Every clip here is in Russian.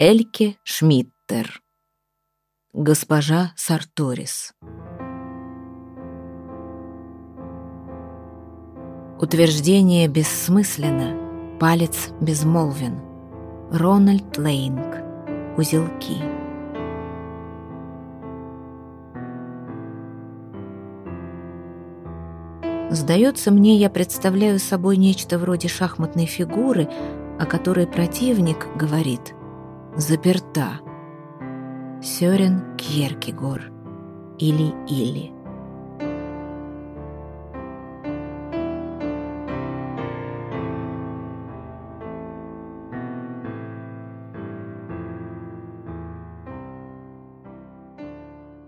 Эльке Шмиттер. Госпожа Сарторис. Утверждение бессмысленно, палец безмолвен. Рональд Лейнг. Узелки. Сдается мне, я представляю собой нечто вроде шахматной фигуры, о которой противник говорит «заперта». Сёрен Кьеркегор. Или-или.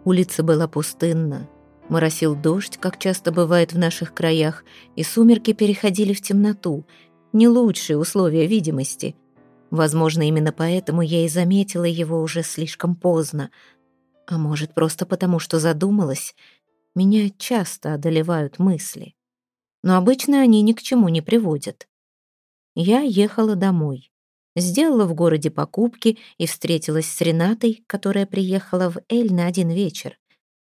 Улица была пустынна. Моросил дождь, как часто бывает в наших краях, и сумерки переходили в темноту. Не лучшие условия видимости. Возможно, именно поэтому я и заметила его уже слишком поздно. А может, просто потому, что задумалась. Меня часто одолевают мысли. Но обычно они ни к чему не приводят. Я ехала домой. Сделала в городе покупки и встретилась с Ренатой, которая приехала в Эль на один вечер.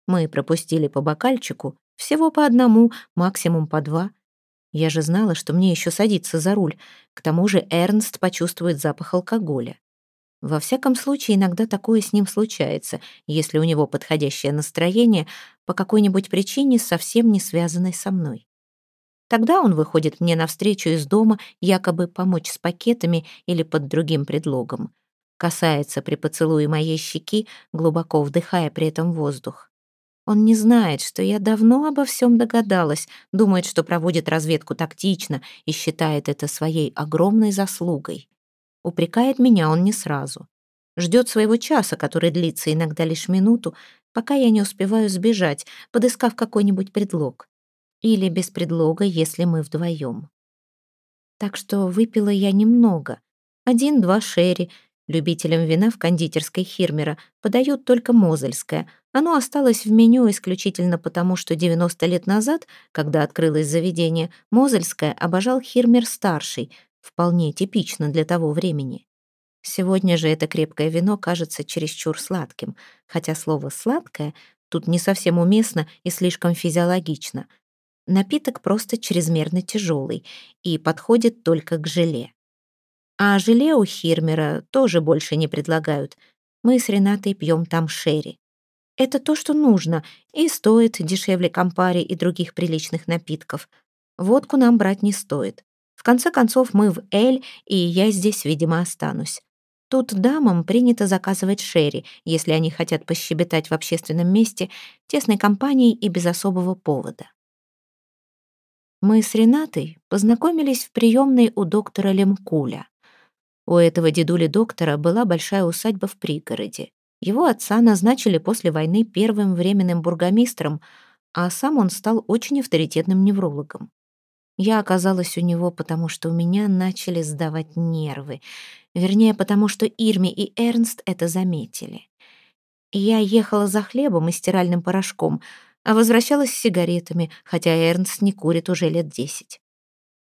Мы пропустили по бокальчику, всего по одному, максимум по два. Я же знала, что мне еще садиться за руль. К тому же Эрнст почувствует запах алкоголя. Во всяком случае, иногда такое с ним случается, если у него подходящее настроение по какой-нибудь причине, совсем не связанной со мной. Тогда он выходит мне навстречу из дома, якобы помочь с пакетами или под другим предлогом. Касается при поцелуе моей щеки, глубоко вдыхая при этом воздух. Он не знает, что я давно обо всем догадалась, думает, что проводит разведку тактично и считает это своей огромной заслугой. Упрекает меня он не сразу. Ждет своего часа, который длится иногда лишь минуту, пока я не успеваю сбежать, подыскав какой-нибудь предлог. Или без предлога, если мы вдвоем. Так что выпила я немного. Один-два шерри. Любителям вина в кондитерской Хирмера подают только мозельское. Оно осталось в меню исключительно потому, что 90 лет назад, когда открылось заведение, мозельское обожал Хирмер-старший, вполне типично для того времени. Сегодня же это крепкое вино кажется чересчур сладким, хотя слово «сладкое» тут не совсем уместно и слишком физиологично — Напиток просто чрезмерно тяжелый и подходит только к желе. А желе у Хирмера тоже больше не предлагают. Мы с Ренатой пьем там шерри. Это то, что нужно, и стоит дешевле компари и других приличных напитков. Водку нам брать не стоит. В конце концов, мы в Эль, и я здесь, видимо, останусь. Тут дамам принято заказывать шерри, если они хотят пощебетать в общественном месте, тесной компанией и без особого повода. Мы с Ренатой познакомились в приемной у доктора Лемкуля. У этого дедули-доктора была большая усадьба в пригороде. Его отца назначили после войны первым временным бургомистром, а сам он стал очень авторитетным неврологом. Я оказалась у него, потому что у меня начали сдавать нервы. Вернее, потому что Ирми и Эрнст это заметили. Я ехала за хлебом и стиральным порошком — а возвращалась с сигаретами, хотя Эрнст не курит уже лет десять.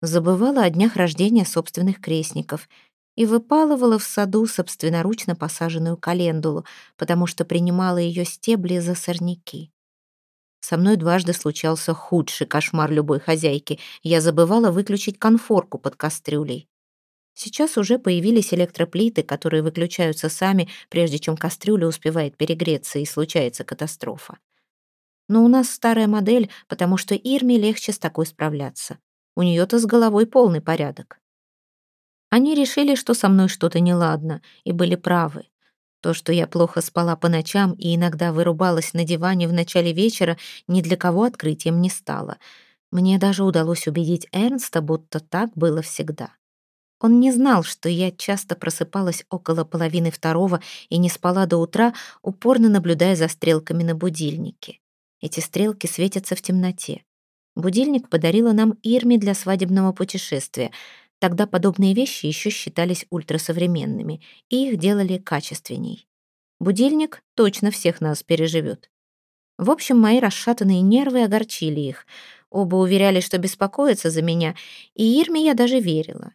Забывала о днях рождения собственных крестников и выпалывала в саду собственноручно посаженную календулу, потому что принимала ее стебли за сорняки. Со мной дважды случался худший кошмар любой хозяйки. Я забывала выключить конфорку под кастрюлей. Сейчас уже появились электроплиты, которые выключаются сами, прежде чем кастрюля успевает перегреться и случается катастрофа. Но у нас старая модель, потому что Ирме легче с такой справляться. У нее-то с головой полный порядок. Они решили, что со мной что-то неладно, и были правы. То, что я плохо спала по ночам и иногда вырубалась на диване в начале вечера, ни для кого открытием не стало. Мне даже удалось убедить Эрнста, будто так было всегда. Он не знал, что я часто просыпалась около половины второго и не спала до утра, упорно наблюдая за стрелками на будильнике. Эти стрелки светятся в темноте. Будильник подарила нам Ирми для свадебного путешествия. Тогда подобные вещи еще считались ультрасовременными, и их делали качественней. Будильник точно всех нас переживет. В общем, мои расшатанные нервы огорчили их. Оба уверяли, что беспокоятся за меня, и Ирме я даже верила.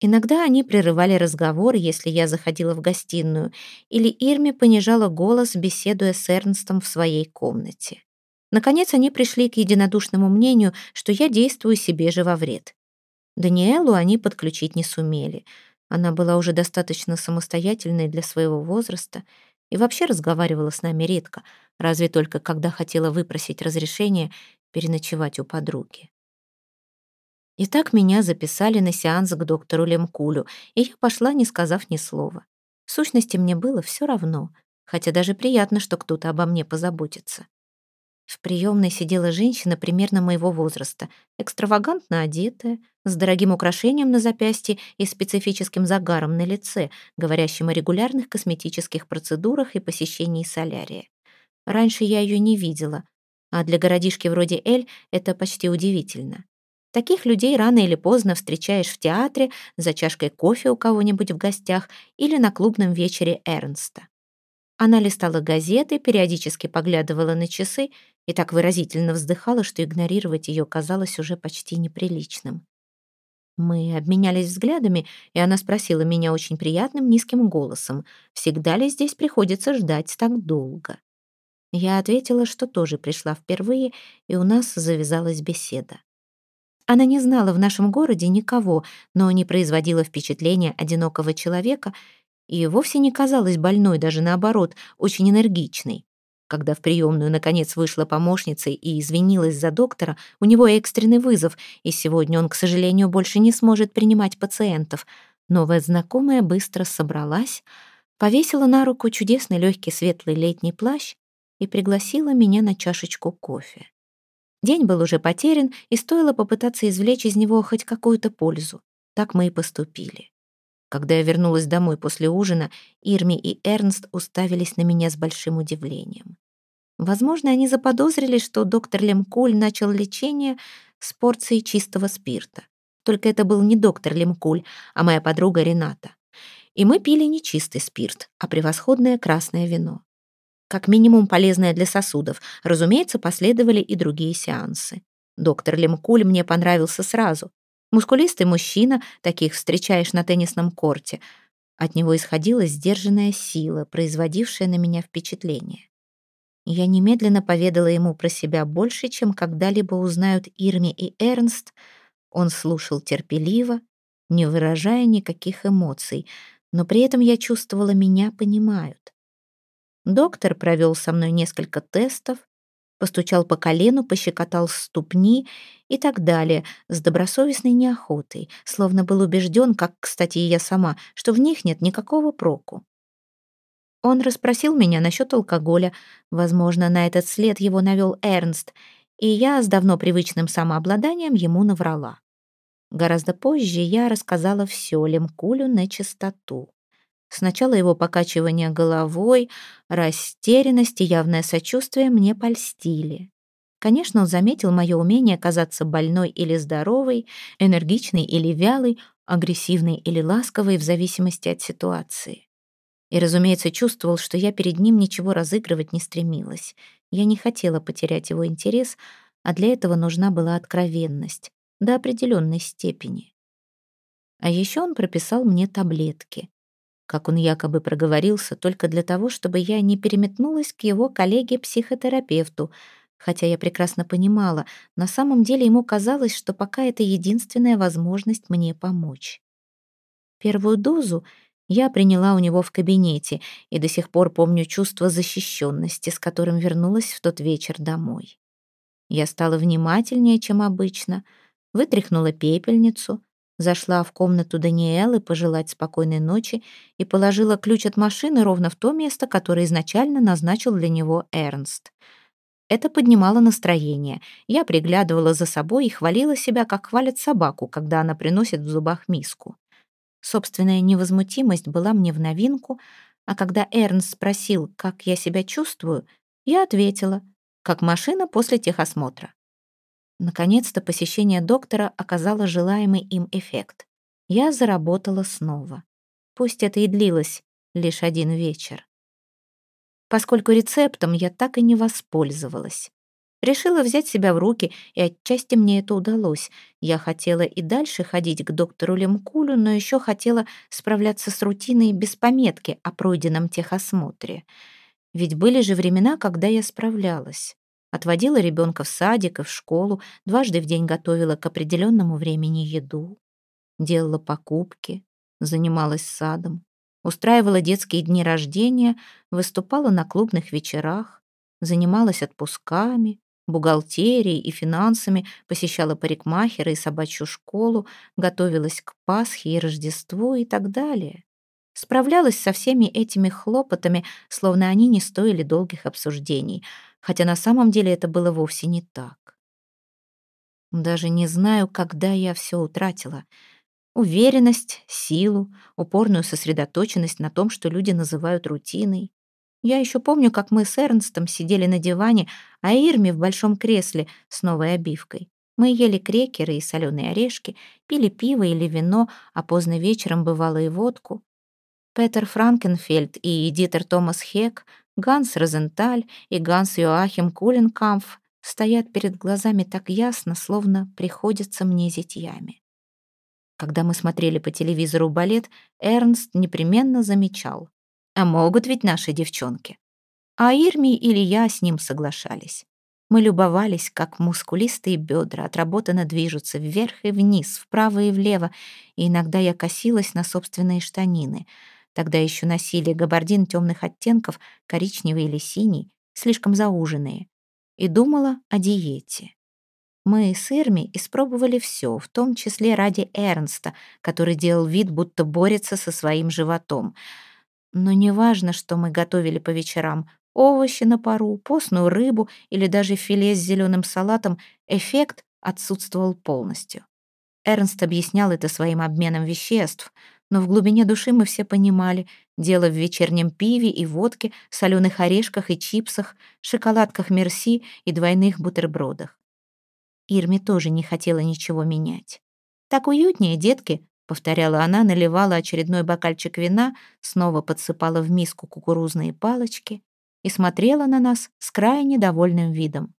Иногда они прерывали разговор, если я заходила в гостиную, или Ирми понижала голос, беседуя с Эрнстом в своей комнате. Наконец они пришли к единодушному мнению, что я действую себе же во вред. Даниэлу они подключить не сумели. Она была уже достаточно самостоятельной для своего возраста и вообще разговаривала с нами редко, разве только когда хотела выпросить разрешение переночевать у подруги. Итак, меня записали на сеанс к доктору Лемкулю, и я пошла, не сказав ни слова. В сущности, мне было все равно, хотя даже приятно, что кто-то обо мне позаботится. В приемной сидела женщина примерно моего возраста, экстравагантно одетая, с дорогим украшением на запястье и специфическим загаром на лице, говорящим о регулярных косметических процедурах и посещении солярия. Раньше я ее не видела, а для городишки вроде Эль это почти удивительно. Таких людей рано или поздно встречаешь в театре, за чашкой кофе у кого-нибудь в гостях или на клубном вечере Эрнста. Она листала газеты, периодически поглядывала на часы и так выразительно вздыхала, что игнорировать ее казалось уже почти неприличным. Мы обменялись взглядами, и она спросила меня очень приятным низким голосом, всегда ли здесь приходится ждать так долго. Я ответила, что тоже пришла впервые, и у нас завязалась беседа. Она не знала в нашем городе никого, но не производила впечатления одинокого человека и вовсе не казалась больной, даже наоборот, очень энергичной. Когда в приемную наконец вышла помощница и извинилась за доктора, у него экстренный вызов, и сегодня он, к сожалению, больше не сможет принимать пациентов. Новая знакомая быстро собралась, повесила на руку чудесный легкий светлый летний плащ и пригласила меня на чашечку кофе. День был уже потерян, и стоило попытаться извлечь из него хоть какую-то пользу. Так мы и поступили. Когда я вернулась домой после ужина, Ирми и Эрнст уставились на меня с большим удивлением. Возможно, они заподозрили, что доктор Лемкуль начал лечение с порцией чистого спирта. Только это был не доктор Лемкуль, а моя подруга Рената. И мы пили не чистый спирт, а превосходное красное вино как минимум полезная для сосудов. Разумеется, последовали и другие сеансы. Доктор Лемкуль мне понравился сразу. Мускулистый мужчина, таких встречаешь на теннисном корте. От него исходила сдержанная сила, производившая на меня впечатление. Я немедленно поведала ему про себя больше, чем когда-либо узнают Ирми и Эрнст. Он слушал терпеливо, не выражая никаких эмоций, но при этом я чувствовала, меня понимают. Доктор провел со мной несколько тестов, постучал по колену, пощекотал ступни и так далее, с добросовестной неохотой, словно был убежден, как, кстати, и я сама, что в них нет никакого проку. Он расспросил меня насчет алкоголя, возможно, на этот след его навел Эрнст, и я с давно привычным самообладанием ему наврала. Гораздо позже я рассказала все Лемкулю на чистоту. Сначала его покачивание головой, растерянность и явное сочувствие мне польстили. Конечно, он заметил мое умение казаться больной или здоровой, энергичной или вялой, агрессивной или ласковой в зависимости от ситуации. И, разумеется, чувствовал, что я перед ним ничего разыгрывать не стремилась. Я не хотела потерять его интерес, а для этого нужна была откровенность до определенной степени. А еще он прописал мне таблетки как он якобы проговорился, только для того, чтобы я не переметнулась к его коллеге-психотерапевту, хотя я прекрасно понимала, на самом деле ему казалось, что пока это единственная возможность мне помочь. Первую дозу я приняла у него в кабинете и до сих пор помню чувство защищенности, с которым вернулась в тот вечер домой. Я стала внимательнее, чем обычно, вытряхнула пепельницу — Зашла в комнату Даниэлы пожелать спокойной ночи и положила ключ от машины ровно в то место, которое изначально назначил для него Эрнст. Это поднимало настроение. Я приглядывала за собой и хвалила себя, как хвалят собаку, когда она приносит в зубах миску. Собственная невозмутимость была мне в новинку, а когда Эрнст спросил, как я себя чувствую, я ответила, как машина после техосмотра. Наконец-то посещение доктора оказало желаемый им эффект. Я заработала снова. Пусть это и длилось лишь один вечер. Поскольку рецептом я так и не воспользовалась. Решила взять себя в руки, и отчасти мне это удалось. Я хотела и дальше ходить к доктору Лемкулю, но еще хотела справляться с рутиной без пометки о пройденном техосмотре. Ведь были же времена, когда я справлялась. Отводила ребенка в садик и в школу, дважды в день готовила к определенному времени еду, делала покупки, занималась садом, устраивала детские дни рождения, выступала на клубных вечерах, занималась отпусками, бухгалтерией и финансами, посещала парикмахера и собачью школу, готовилась к Пасхе и Рождеству и так далее. Справлялась со всеми этими хлопотами, словно они не стоили долгих обсуждений, хотя на самом деле это было вовсе не так. Даже не знаю, когда я все утратила. Уверенность, силу, упорную сосредоточенность на том, что люди называют рутиной. Я еще помню, как мы с Эрнстом сидели на диване, а Ирми в большом кресле с новой обивкой. Мы ели крекеры и соленые орешки, пили пиво или вино, а поздно вечером бывало и водку. Петер Франкенфельд и Дитер Томас Хек, Ганс Розенталь и Ганс Йоахим Куленкамф стоят перед глазами так ясно, словно приходятся мне зятьями. Когда мы смотрели по телевизору балет, Эрнст непременно замечал. А могут ведь наши девчонки. А Ирми или я с ним соглашались. Мы любовались, как мускулистые бедра отработанно движутся вверх и вниз, вправо и влево, и иногда я косилась на собственные штанины. Тогда еще носили габардин темных оттенков, коричневый или синий, слишком зауженные, и думала о диете. Мы с Ирми испробовали все, в том числе ради Эрнста, который делал вид, будто борется со своим животом — но неважно, что мы готовили по вечерам, овощи на пару, постную рыбу или даже филе с зеленым салатом, эффект отсутствовал полностью. Эрнст объяснял это своим обменом веществ, но в глубине души мы все понимали, дело в вечернем пиве и водке, соленых орешках и чипсах, шоколадках мерси и двойных бутербродах. Ирме тоже не хотела ничего менять. «Так уютнее, детки», — повторяла она, наливала очередной бокальчик вина, снова подсыпала в миску кукурузные палочки и смотрела на нас с крайне довольным видом.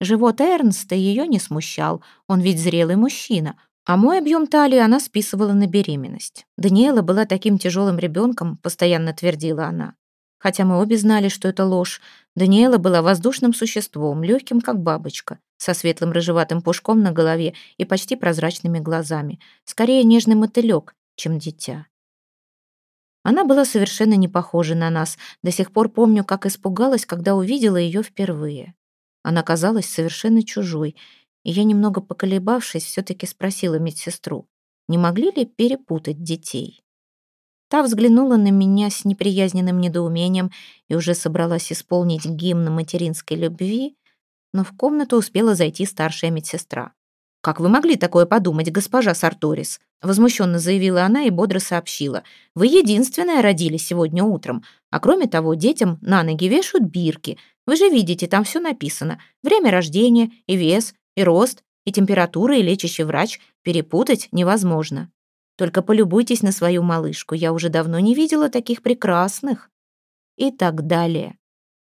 Живот Эрнста ее не смущал, он ведь зрелый мужчина, а мой объем талии она списывала на беременность. Даниэла была таким тяжелым ребенком, постоянно твердила она. Хотя мы обе знали, что это ложь, Даниэла была воздушным существом, легким, как бабочка, со светлым рыжеватым пушком на голове и почти прозрачными глазами. Скорее нежный мотылек, чем дитя. Она была совершенно не похожа на нас. До сих пор помню, как испугалась, когда увидела ее впервые. Она казалась совершенно чужой, и я, немного поколебавшись, все-таки спросила медсестру, не могли ли перепутать детей. Та взглянула на меня с неприязненным недоумением и уже собралась исполнить гимн материнской любви, но в комнату успела зайти старшая медсестра. «Как вы могли такое подумать, госпожа Сарторис?» Возмущенно заявила она и бодро сообщила. «Вы единственная родили сегодня утром. А кроме того, детям на ноги вешают бирки. Вы же видите, там все написано. Время рождения, и вес, и рост, и температура, и лечащий врач. Перепутать невозможно. Только полюбуйтесь на свою малышку. Я уже давно не видела таких прекрасных». И так далее.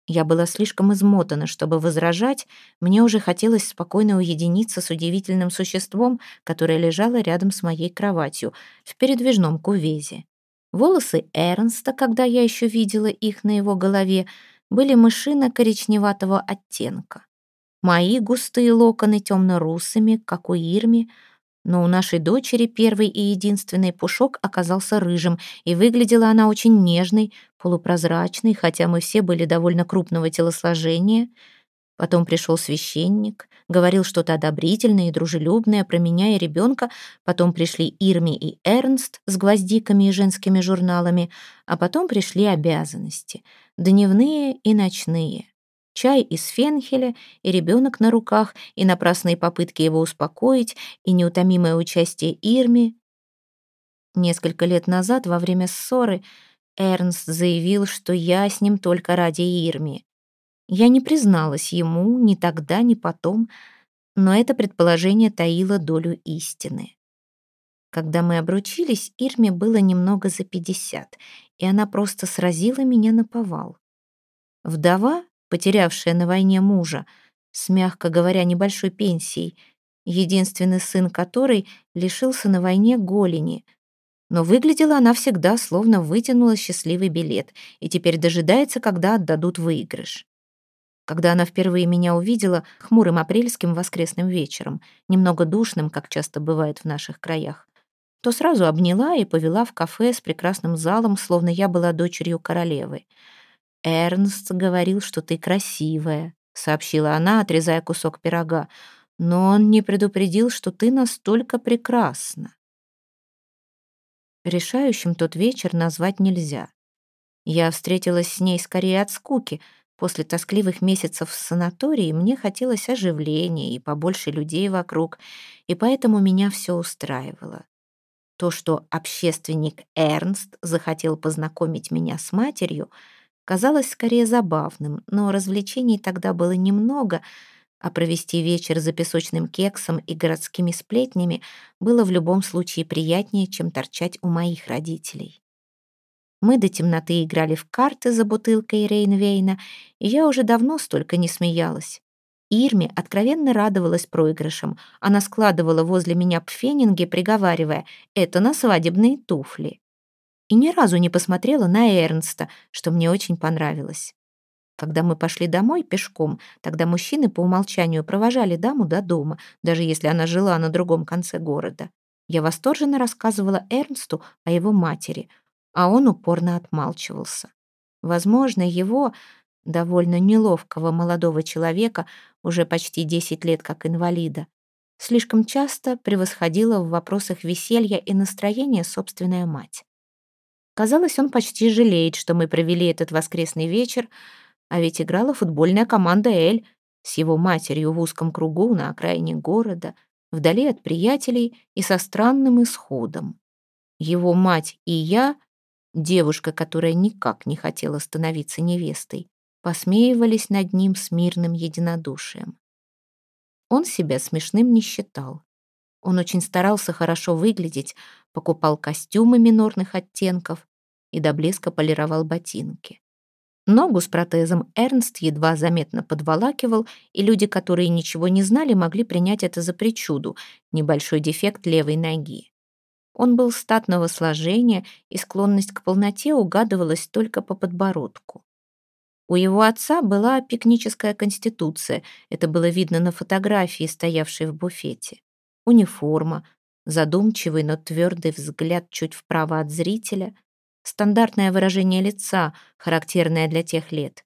Я была слишком измотана, чтобы возражать, мне уже хотелось спокойно уединиться с удивительным существом, которое лежало рядом с моей кроватью, в передвижном кувезе. Волосы Эрнста, когда я еще видела их на его голове, были мышино-коричневатого оттенка. Мои густые локоны темно-русыми, как у Ирми, но у нашей дочери первый и единственный пушок оказался рыжим, и выглядела она очень нежной, полупрозрачной, хотя мы все были довольно крупного телосложения. Потом пришел священник, говорил что-то одобрительное и дружелюбное про меня и ребенка. Потом пришли Ирми и Эрнст с гвоздиками и женскими журналами. А потом пришли обязанности, дневные и ночные чай из фенхеля, и ребенок на руках, и напрасные попытки его успокоить, и неутомимое участие Ирми. Несколько лет назад, во время ссоры, Эрнст заявил, что я с ним только ради Ирми. Я не призналась ему ни тогда, ни потом, но это предположение таило долю истины. Когда мы обручились, Ирме было немного за пятьдесят, и она просто сразила меня на повал. Вдова потерявшая на войне мужа, с, мягко говоря, небольшой пенсией, единственный сын которой лишился на войне голени. Но выглядела она всегда, словно вытянула счастливый билет, и теперь дожидается, когда отдадут выигрыш. Когда она впервые меня увидела хмурым апрельским воскресным вечером, немного душным, как часто бывает в наших краях, то сразу обняла и повела в кафе с прекрасным залом, словно я была дочерью королевы. «Эрнст говорил, что ты красивая», — сообщила она, отрезая кусок пирога, «но он не предупредил, что ты настолько прекрасна». Решающим тот вечер назвать нельзя. Я встретилась с ней скорее от скуки — После тоскливых месяцев в санатории мне хотелось оживления и побольше людей вокруг, и поэтому меня все устраивало. То, что общественник Эрнст захотел познакомить меня с матерью, казалось скорее забавным, но развлечений тогда было немного, а провести вечер за песочным кексом и городскими сплетнями было в любом случае приятнее, чем торчать у моих родителей. Мы до темноты играли в карты за бутылкой Рейнвейна, и я уже давно столько не смеялась. Ирме откровенно радовалась проигрышам. Она складывала возле меня пфенинги, приговаривая «это на свадебные туфли». И ни разу не посмотрела на Эрнста, что мне очень понравилось. Когда мы пошли домой пешком, тогда мужчины по умолчанию провожали даму до дома, даже если она жила на другом конце города. Я восторженно рассказывала Эрнсту о его матери — а он упорно отмалчивался. Возможно, его, довольно неловкого молодого человека, уже почти 10 лет как инвалида, слишком часто превосходила в вопросах веселья и настроения собственная мать. Казалось, он почти жалеет, что мы провели этот воскресный вечер, а ведь играла футбольная команда «Эль» с его матерью в узком кругу на окраине города, вдали от приятелей и со странным исходом. Его мать и я девушка, которая никак не хотела становиться невестой, посмеивались над ним с мирным единодушием. Он себя смешным не считал. Он очень старался хорошо выглядеть, покупал костюмы минорных оттенков и до блеска полировал ботинки. Ногу с протезом Эрнст едва заметно подволакивал, и люди, которые ничего не знали, могли принять это за причуду, небольшой дефект левой ноги. Он был статного сложения, и склонность к полноте угадывалась только по подбородку. У его отца была пикническая конституция, это было видно на фотографии, стоявшей в буфете. Униформа, задумчивый, но твердый взгляд чуть вправо от зрителя, стандартное выражение лица, характерное для тех лет.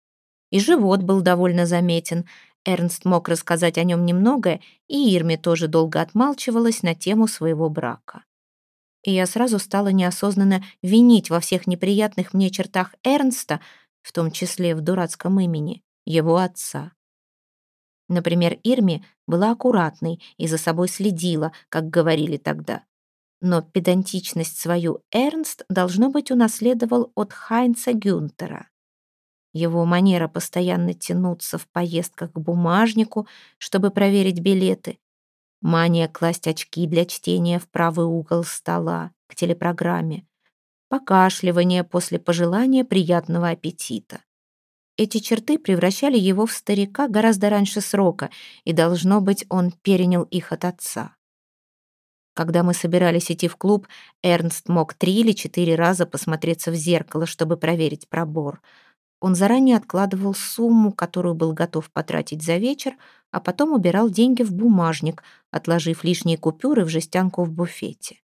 И живот был довольно заметен. Эрнст мог рассказать о нем немного, и Ирме тоже долго отмалчивалась на тему своего брака и я сразу стала неосознанно винить во всех неприятных мне чертах Эрнста, в том числе в дурацком имени, его отца. Например, Ирми была аккуратной и за собой следила, как говорили тогда. Но педантичность свою Эрнст, должно быть, унаследовал от Хайнца Гюнтера. Его манера постоянно тянуться в поездках к бумажнику, чтобы проверить билеты, Мания класть очки для чтения в правый угол стола, к телепрограмме. Покашливание после пожелания приятного аппетита. Эти черты превращали его в старика гораздо раньше срока, и, должно быть, он перенял их от отца. Когда мы собирались идти в клуб, Эрнст мог три или четыре раза посмотреться в зеркало, чтобы проверить пробор — он заранее откладывал сумму, которую был готов потратить за вечер, а потом убирал деньги в бумажник, отложив лишние купюры в жестянку в буфете.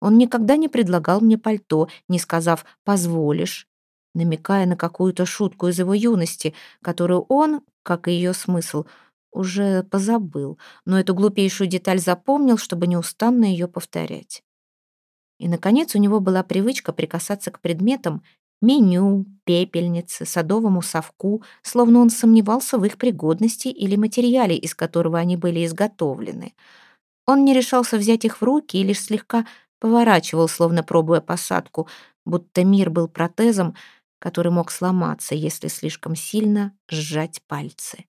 Он никогда не предлагал мне пальто, не сказав «позволишь», намекая на какую-то шутку из его юности, которую он, как и ее смысл, уже позабыл, но эту глупейшую деталь запомнил, чтобы неустанно ее повторять. И, наконец, у него была привычка прикасаться к предметам, меню, пепельнице, садовому совку, словно он сомневался в их пригодности или материале, из которого они были изготовлены. Он не решался взять их в руки и лишь слегка поворачивал, словно пробуя посадку, будто мир был протезом, который мог сломаться, если слишком сильно сжать пальцы.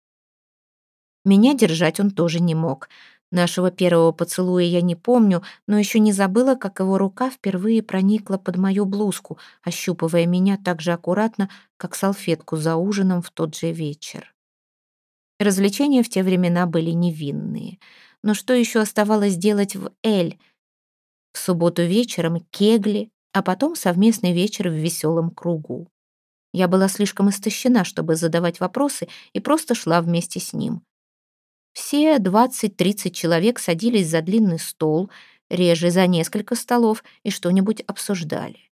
Меня держать он тоже не мог — Нашего первого поцелуя я не помню, но еще не забыла, как его рука впервые проникла под мою блузку, ощупывая меня так же аккуратно, как салфетку за ужином в тот же вечер. Развлечения в те времена были невинные. Но что еще оставалось делать в Эль? В субботу вечером кегли, а потом совместный вечер в веселом кругу. Я была слишком истощена, чтобы задавать вопросы, и просто шла вместе с ним. Все 20-30 человек садились за длинный стол, реже за несколько столов, и что-нибудь обсуждали.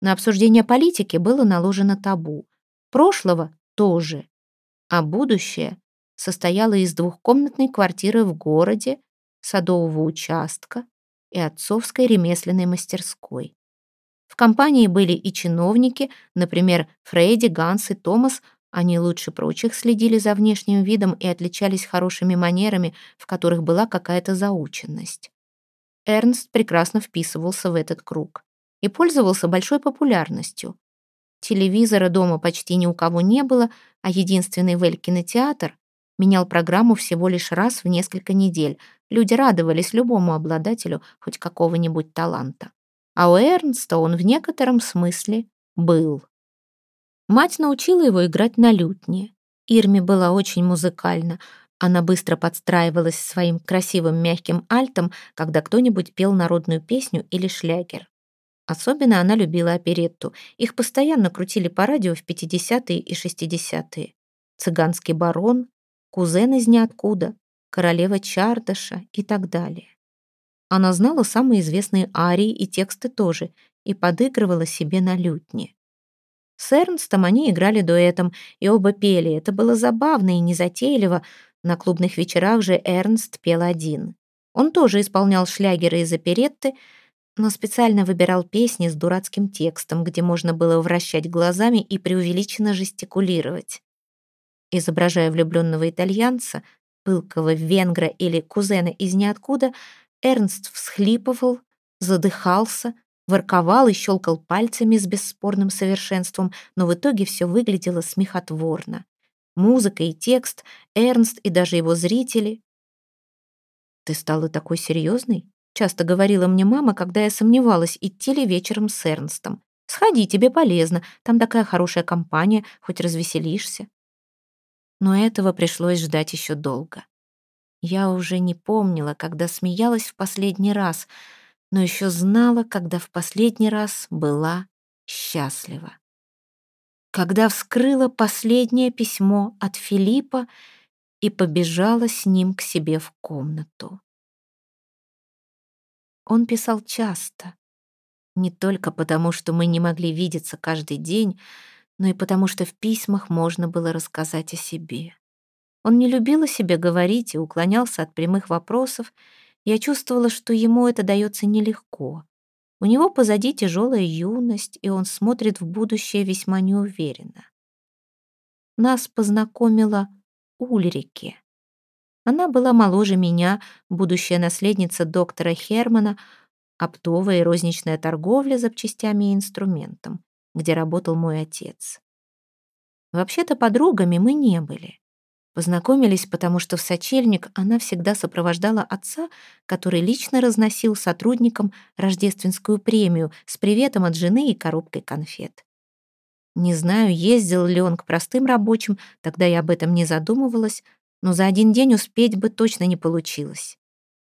На обсуждение политики было наложено табу. Прошлого тоже. А будущее состояло из двухкомнатной квартиры в городе, садового участка и отцовской ремесленной мастерской. В компании были и чиновники, например, Фредди, Ганс и Томас, они лучше прочих следили за внешним видом и отличались хорошими манерами, в которых была какая-то заученность. Эрнст прекрасно вписывался в этот круг и пользовался большой популярностью. Телевизора дома почти ни у кого не было, а единственный Вель-кинотеатр менял программу всего лишь раз в несколько недель. Люди радовались любому обладателю хоть какого-нибудь таланта. А у Эрнста он в некотором смысле был. Мать научила его играть на лютне. Ирме была очень музыкальна. Она быстро подстраивалась своим красивым мягким альтом, когда кто-нибудь пел народную песню или шлягер. Особенно она любила оперетту. Их постоянно крутили по радио в 50-е и 60-е. «Цыганский барон», «Кузен из ниоткуда», «Королева Чардаша» и так далее. Она знала самые известные арии и тексты тоже и подыгрывала себе на лютне. С Эрнстом они играли дуэтом, и оба пели. Это было забавно и незатейливо. На клубных вечерах же Эрнст пел один. Он тоже исполнял шлягеры из оперетты, но специально выбирал песни с дурацким текстом, где можно было вращать глазами и преувеличенно жестикулировать. Изображая влюбленного итальянца, пылкого венгра или кузена из ниоткуда, Эрнст всхлипывал, задыхался, ворковал и щелкал пальцами с бесспорным совершенством, но в итоге все выглядело смехотворно. Музыка и текст, Эрнст и даже его зрители. «Ты стала такой серьезной?» Часто говорила мне мама, когда я сомневалась, идти ли вечером с Эрнстом. «Сходи, тебе полезно, там такая хорошая компания, хоть развеселишься». Но этого пришлось ждать еще долго. Я уже не помнила, когда смеялась в последний раз, но еще знала, когда в последний раз была счастлива. Когда вскрыла последнее письмо от Филиппа и побежала с ним к себе в комнату. Он писал часто. Не только потому, что мы не могли видеться каждый день, но и потому, что в письмах можно было рассказать о себе. Он не любил о себе говорить и уклонялся от прямых вопросов. Я чувствовала, что ему это дается нелегко. У него позади тяжелая юность, и он смотрит в будущее весьма неуверенно. Нас познакомила Ульрике. Она была моложе меня, будущая наследница доктора Хермана, оптовая и розничная торговля запчастями и инструментом, где работал мой отец. Вообще-то подругами мы не были. Познакомились, потому что в сочельник она всегда сопровождала отца, который лично разносил сотрудникам рождественскую премию с приветом от жены и коробкой конфет. Не знаю, ездил ли он к простым рабочим, тогда я об этом не задумывалась, но за один день успеть бы точно не получилось.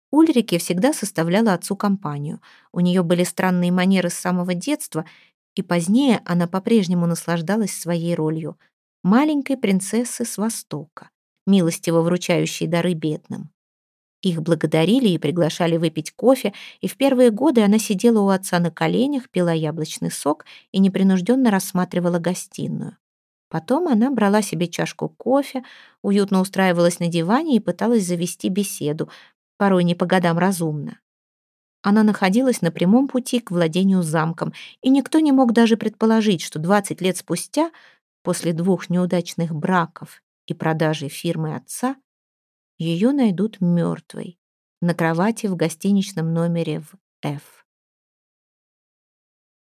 Ульрике всегда составляла отцу компанию. У нее были странные манеры с самого детства, и позднее она по-прежнему наслаждалась своей ролью маленькой принцессы с Востока, милостиво вручающей дары бедным. Их благодарили и приглашали выпить кофе, и в первые годы она сидела у отца на коленях, пила яблочный сок и непринужденно рассматривала гостиную. Потом она брала себе чашку кофе, уютно устраивалась на диване и пыталась завести беседу, порой не по годам разумно. Она находилась на прямом пути к владению замком, и никто не мог даже предположить, что 20 лет спустя, после двух неудачных браков и продажи фирмы отца, ее найдут мертвой на кровати в гостиничном номере в F.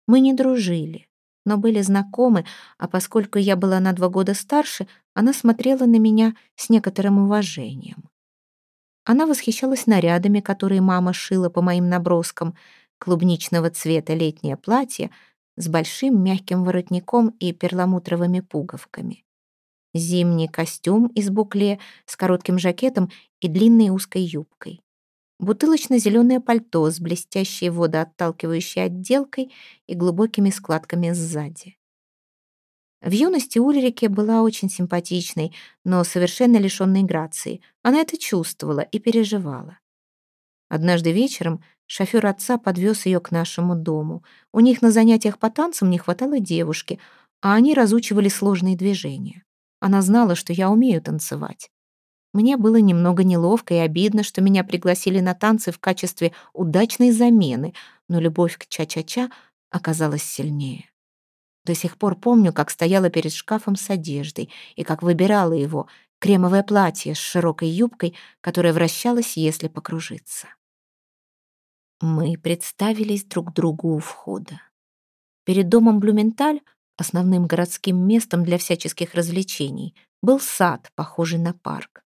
Мы не дружили но были знакомы, а поскольку я была на два года старше, она смотрела на меня с некоторым уважением. Она восхищалась нарядами, которые мама шила по моим наброскам, клубничного цвета летнее платье с большим мягким воротником и перламутровыми пуговками. Зимний костюм из букле с коротким жакетом и длинной узкой юбкой. Бутылочно-зеленое пальто с блестящей водоотталкивающей отделкой и глубокими складками сзади. В юности Ульрике была очень симпатичной, но совершенно лишенной грации. Она это чувствовала и переживала. Однажды вечером шофер отца подвез ее к нашему дому. У них на занятиях по танцам не хватало девушки, а они разучивали сложные движения. Она знала, что я умею танцевать. Мне было немного неловко и обидно, что меня пригласили на танцы в качестве удачной замены, но любовь к ча-ча-ча оказалась сильнее. До сих пор помню, как стояла перед шкафом с одеждой и как выбирала его, кремовое платье с широкой юбкой, которая вращалась, если покружиться. Мы представились друг другу у входа. Перед домом Блюменталь, основным городским местом для всяческих развлечений, был сад, похожий на парк.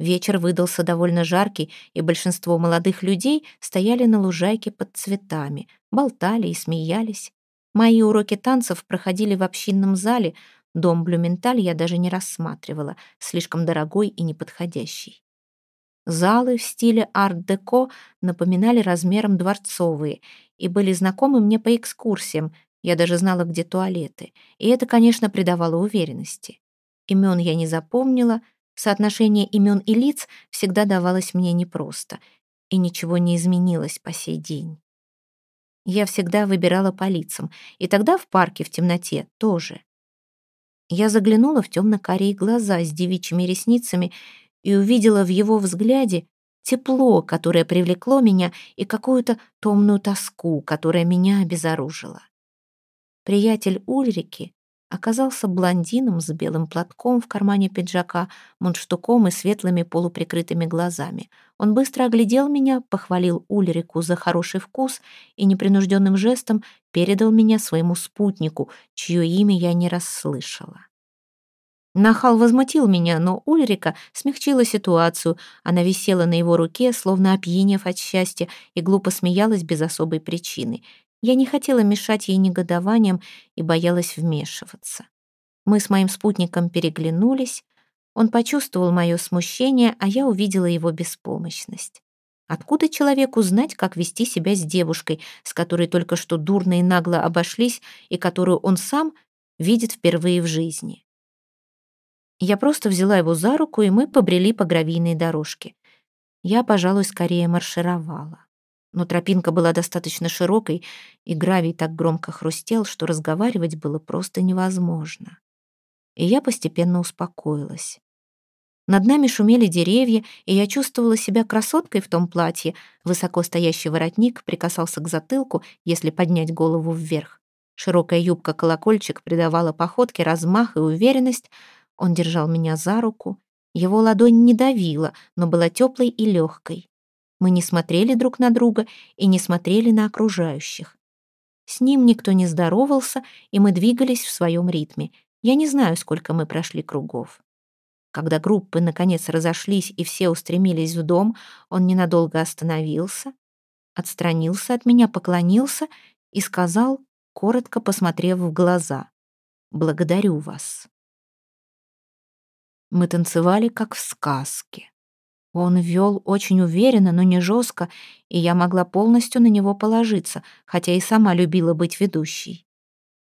Вечер выдался довольно жаркий, и большинство молодых людей стояли на лужайке под цветами, болтали и смеялись. Мои уроки танцев проходили в общинном зале, дом Блюменталь я даже не рассматривала, слишком дорогой и неподходящий. Залы в стиле арт-деко напоминали размером дворцовые и были знакомы мне по экскурсиям, я даже знала, где туалеты, и это, конечно, придавало уверенности. Имен я не запомнила, соотношение имен и лиц всегда давалось мне непросто, и ничего не изменилось по сей день. Я всегда выбирала по лицам, и тогда в парке в темноте тоже. Я заглянула в темно-карие глаза с девичьими ресницами и увидела в его взгляде тепло, которое привлекло меня, и какую-то томную тоску, которая меня обезоружила. Приятель Ульрики оказался блондином с белым платком в кармане пиджака, мундштуком и светлыми полуприкрытыми глазами. Он быстро оглядел меня, похвалил Ульрику за хороший вкус и непринужденным жестом передал меня своему спутнику, чье имя я не расслышала. Нахал возмутил меня, но Ульрика смягчила ситуацию. Она висела на его руке, словно опьянев от счастья, и глупо смеялась без особой причины. Я не хотела мешать ей негодованием и боялась вмешиваться. Мы с моим спутником переглянулись. Он почувствовал мое смущение, а я увидела его беспомощность. Откуда человеку знать, как вести себя с девушкой, с которой только что дурно и нагло обошлись, и которую он сам видит впервые в жизни? Я просто взяла его за руку, и мы побрели по гравийной дорожке. Я, пожалуй, скорее маршировала но тропинка была достаточно широкой, и гравий так громко хрустел, что разговаривать было просто невозможно. И я постепенно успокоилась. Над нами шумели деревья, и я чувствовала себя красоткой в том платье. Высоко стоящий воротник прикасался к затылку, если поднять голову вверх. Широкая юбка-колокольчик придавала походке размах и уверенность. Он держал меня за руку. Его ладонь не давила, но была теплой и легкой. Мы не смотрели друг на друга и не смотрели на окружающих. С ним никто не здоровался, и мы двигались в своем ритме. Я не знаю, сколько мы прошли кругов. Когда группы наконец разошлись и все устремились в дом, он ненадолго остановился, отстранился от меня, поклонился и сказал, коротко посмотрев в глаза, «Благодарю вас». Мы танцевали, как в сказке. Он вел очень уверенно, но не жестко, и я могла полностью на него положиться, хотя и сама любила быть ведущей.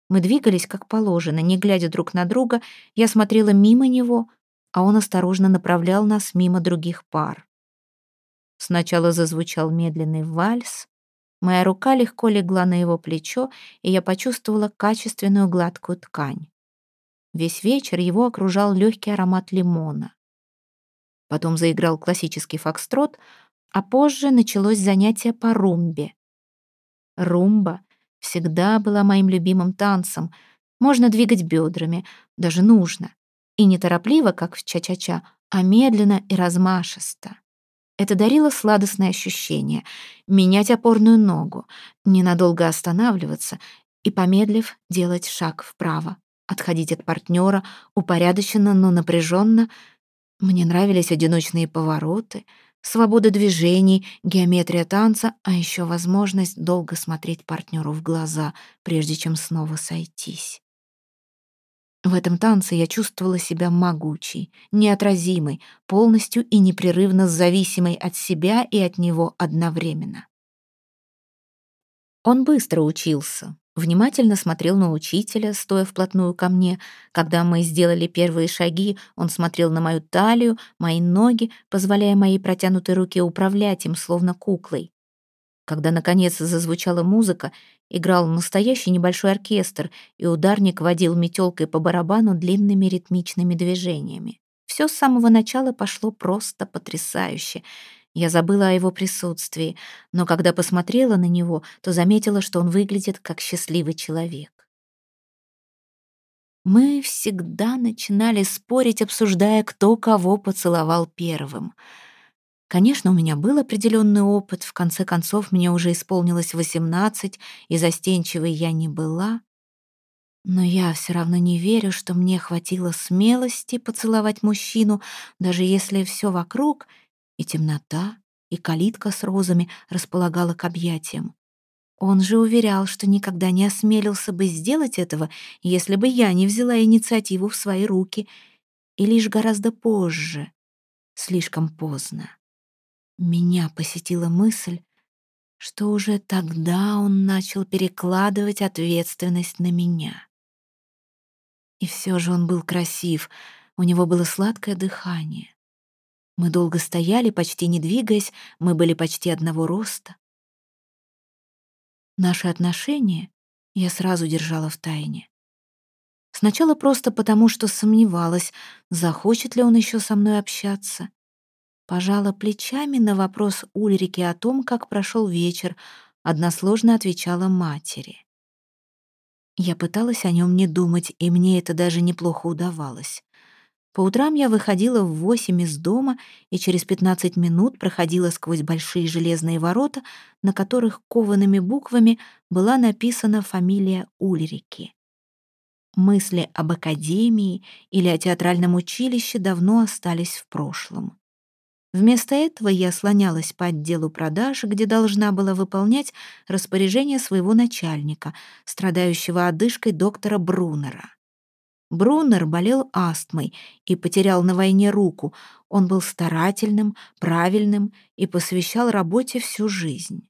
Мы двигались как положено, не глядя друг на друга, я смотрела мимо него, а он осторожно направлял нас мимо других пар. Сначала зазвучал медленный вальс, моя рука легко легла на его плечо, и я почувствовала качественную гладкую ткань. Весь вечер его окружал легкий аромат лимона. Потом заиграл классический фокстрот, а позже началось занятие по румбе. Румба всегда была моим любимым танцем. Можно двигать бедрами, даже нужно. И не торопливо, как в ча-ча-ча, а медленно и размашисто. Это дарило сладостное ощущение — менять опорную ногу, ненадолго останавливаться и, помедлив, делать шаг вправо, отходить от партнера, упорядоченно, но напряженно — мне нравились одиночные повороты, свобода движений, геометрия танца, а еще возможность долго смотреть партнеру в глаза, прежде чем снова сойтись. В этом танце я чувствовала себя могучей, неотразимой, полностью и непрерывно зависимой от себя и от него одновременно. Он быстро учился, внимательно смотрел на учителя, стоя вплотную ко мне. Когда мы сделали первые шаги, он смотрел на мою талию, мои ноги, позволяя моей протянутой руке управлять им, словно куклой. Когда, наконец, зазвучала музыка, играл настоящий небольшой оркестр, и ударник водил метелкой по барабану длинными ритмичными движениями. Все с самого начала пошло просто потрясающе. Я забыла о его присутствии, но когда посмотрела на него, то заметила, что он выглядит как счастливый человек. Мы всегда начинали спорить, обсуждая, кто кого поцеловал первым — Конечно, у меня был определенный опыт, в конце концов, мне уже исполнилось восемнадцать, и застенчивой я не была. Но я все равно не верю, что мне хватило смелости поцеловать мужчину, даже если все вокруг, и темнота, и калитка с розами располагала к объятиям. Он же уверял, что никогда не осмелился бы сделать этого, если бы я не взяла инициативу в свои руки, и лишь гораздо позже, слишком поздно. Меня посетила мысль, что уже тогда он начал перекладывать ответственность на меня. И все же он был красив, у него было сладкое дыхание. Мы долго стояли, почти не двигаясь, мы были почти одного роста. Наши отношения я сразу держала в тайне. Сначала просто потому, что сомневалась, захочет ли он еще со мной общаться пожала плечами на вопрос Ульрики о том, как прошел вечер, односложно отвечала матери. Я пыталась о нем не думать, и мне это даже неплохо удавалось. По утрам я выходила в восемь из дома и через пятнадцать минут проходила сквозь большие железные ворота, на которых коваными буквами была написана фамилия Ульрики. Мысли об академии или о театральном училище давно остались в прошлом. Вместо этого я слонялась по отделу продаж, где должна была выполнять распоряжение своего начальника, страдающего одышкой доктора Брунера. Брунер болел астмой и потерял на войне руку. Он был старательным, правильным и посвящал работе всю жизнь.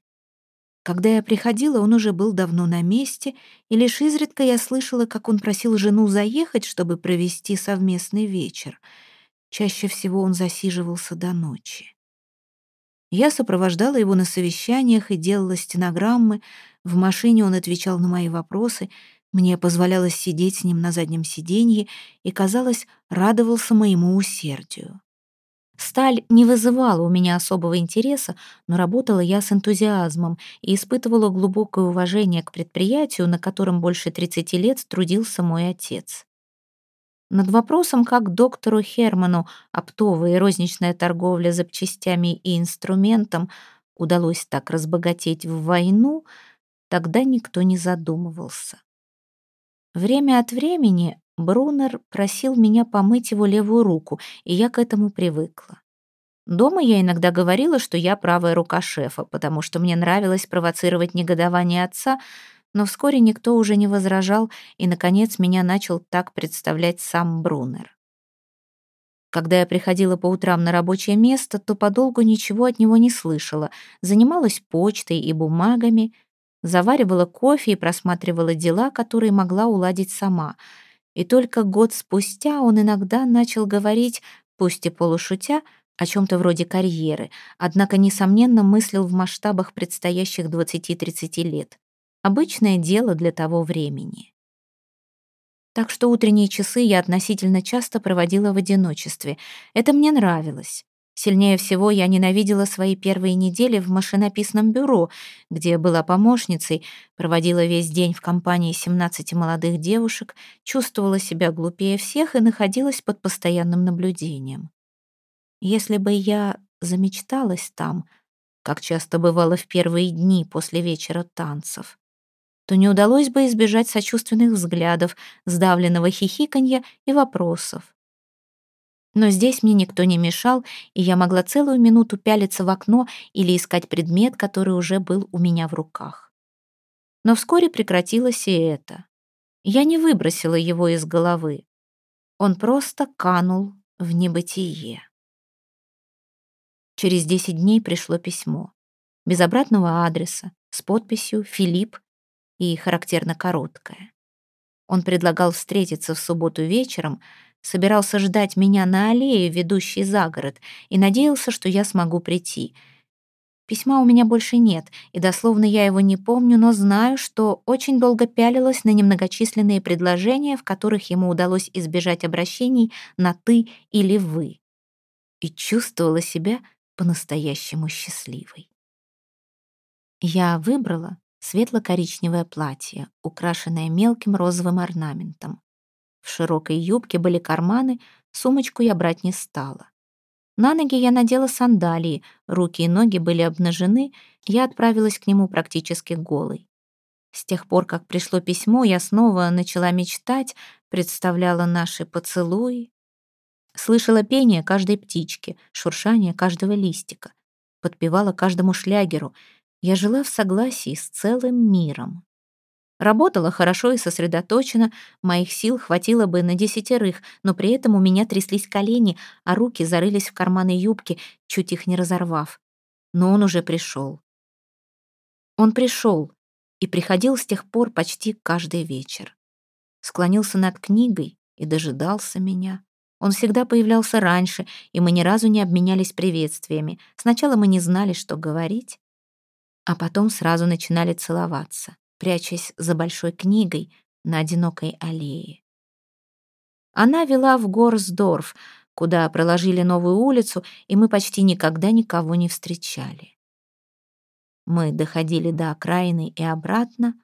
Когда я приходила, он уже был давно на месте, и лишь изредка я слышала, как он просил жену заехать, чтобы провести совместный вечер — Чаще всего он засиживался до ночи. Я сопровождала его на совещаниях и делала стенограммы. В машине он отвечал на мои вопросы. Мне позволялось сидеть с ним на заднем сиденье и, казалось, радовался моему усердию. Сталь не вызывала у меня особого интереса, но работала я с энтузиазмом и испытывала глубокое уважение к предприятию, на котором больше 30 лет трудился мой отец. Над вопросом, как доктору Херману оптовая и розничная торговля запчастями и инструментом удалось так разбогатеть в войну, тогда никто не задумывался. Время от времени Брунер просил меня помыть его левую руку, и я к этому привыкла. Дома я иногда говорила, что я правая рука шефа, потому что мне нравилось провоцировать негодование отца — но вскоре никто уже не возражал, и, наконец, меня начал так представлять сам Брунер. Когда я приходила по утрам на рабочее место, то подолгу ничего от него не слышала, занималась почтой и бумагами, заваривала кофе и просматривала дела, которые могла уладить сама. И только год спустя он иногда начал говорить, пусть и полушутя, о чем-то вроде карьеры, однако, несомненно, мыслил в масштабах предстоящих 20-30 лет. Обычное дело для того времени. Так что утренние часы я относительно часто проводила в одиночестве. Это мне нравилось. Сильнее всего я ненавидела свои первые недели в машинописном бюро, где была помощницей, проводила весь день в компании 17 молодых девушек, чувствовала себя глупее всех и находилась под постоянным наблюдением. Если бы я замечталась там, как часто бывало в первые дни после вечера танцев, то не удалось бы избежать сочувственных взглядов, сдавленного хихиканья и вопросов. Но здесь мне никто не мешал, и я могла целую минуту пялиться в окно или искать предмет, который уже был у меня в руках. Но вскоре прекратилось и это. Я не выбросила его из головы, Он просто канул в небытие. Через десять дней пришло письмо. Без обратного адреса, с подписью «Филипп» и характерно короткое. Он предлагал встретиться в субботу вечером, собирался ждать меня на аллее, ведущей за город, и надеялся, что я смогу прийти. Письма у меня больше нет, и дословно я его не помню, но знаю, что очень долго пялилась на немногочисленные предложения, в которых ему удалось избежать обращений на «ты» или «вы». И чувствовала себя по-настоящему счастливой. Я выбрала светло-коричневое платье, украшенное мелким розовым орнаментом. В широкой юбке были карманы, сумочку я брать не стала. На ноги я надела сандалии, руки и ноги были обнажены, я отправилась к нему практически голой. С тех пор, как пришло письмо, я снова начала мечтать, представляла наши поцелуи. Слышала пение каждой птички, шуршание каждого листика. Подпевала каждому шлягеру — я жила в согласии с целым миром. Работала хорошо и сосредоточенно, моих сил хватило бы на десятерых, но при этом у меня тряслись колени, а руки зарылись в карманы юбки, чуть их не разорвав. Но он уже пришел. Он пришел и приходил с тех пор почти каждый вечер. Склонился над книгой и дожидался меня. Он всегда появлялся раньше, и мы ни разу не обменялись приветствиями. Сначала мы не знали, что говорить, а потом сразу начинали целоваться, прячась за большой книгой на одинокой аллее. Она вела в Горсдорф, куда проложили новую улицу, и мы почти никогда никого не встречали. Мы доходили до окраины и обратно,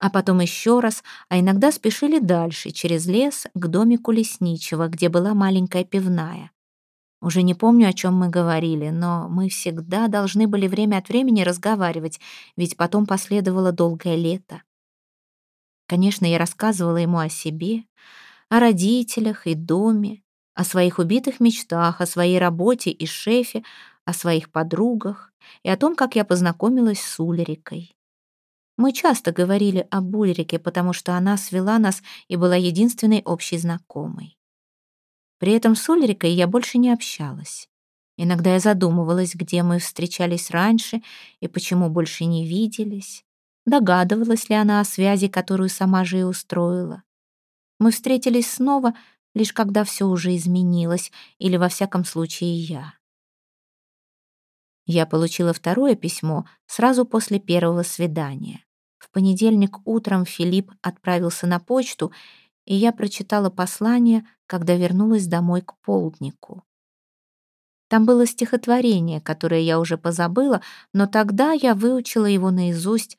а потом еще раз, а иногда спешили дальше, через лес, к домику лесничего, где была маленькая пивная. Уже не помню, о чем мы говорили, но мы всегда должны были время от времени разговаривать, ведь потом последовало долгое лето. Конечно, я рассказывала ему о себе, о родителях и доме, о своих убитых мечтах, о своей работе и шефе, о своих подругах и о том, как я познакомилась с Улерикой. Мы часто говорили об Улерике, потому что она свела нас и была единственной общей знакомой. При этом с Ульрикой я больше не общалась. Иногда я задумывалась, где мы встречались раньше и почему больше не виделись. Догадывалась ли она о связи, которую сама же и устроила. Мы встретились снова, лишь когда все уже изменилось, или во всяком случае я. Я получила второе письмо сразу после первого свидания. В понедельник утром Филипп отправился на почту, и я прочитала послание, когда вернулась домой к полднику. Там было стихотворение, которое я уже позабыла, но тогда я выучила его наизусть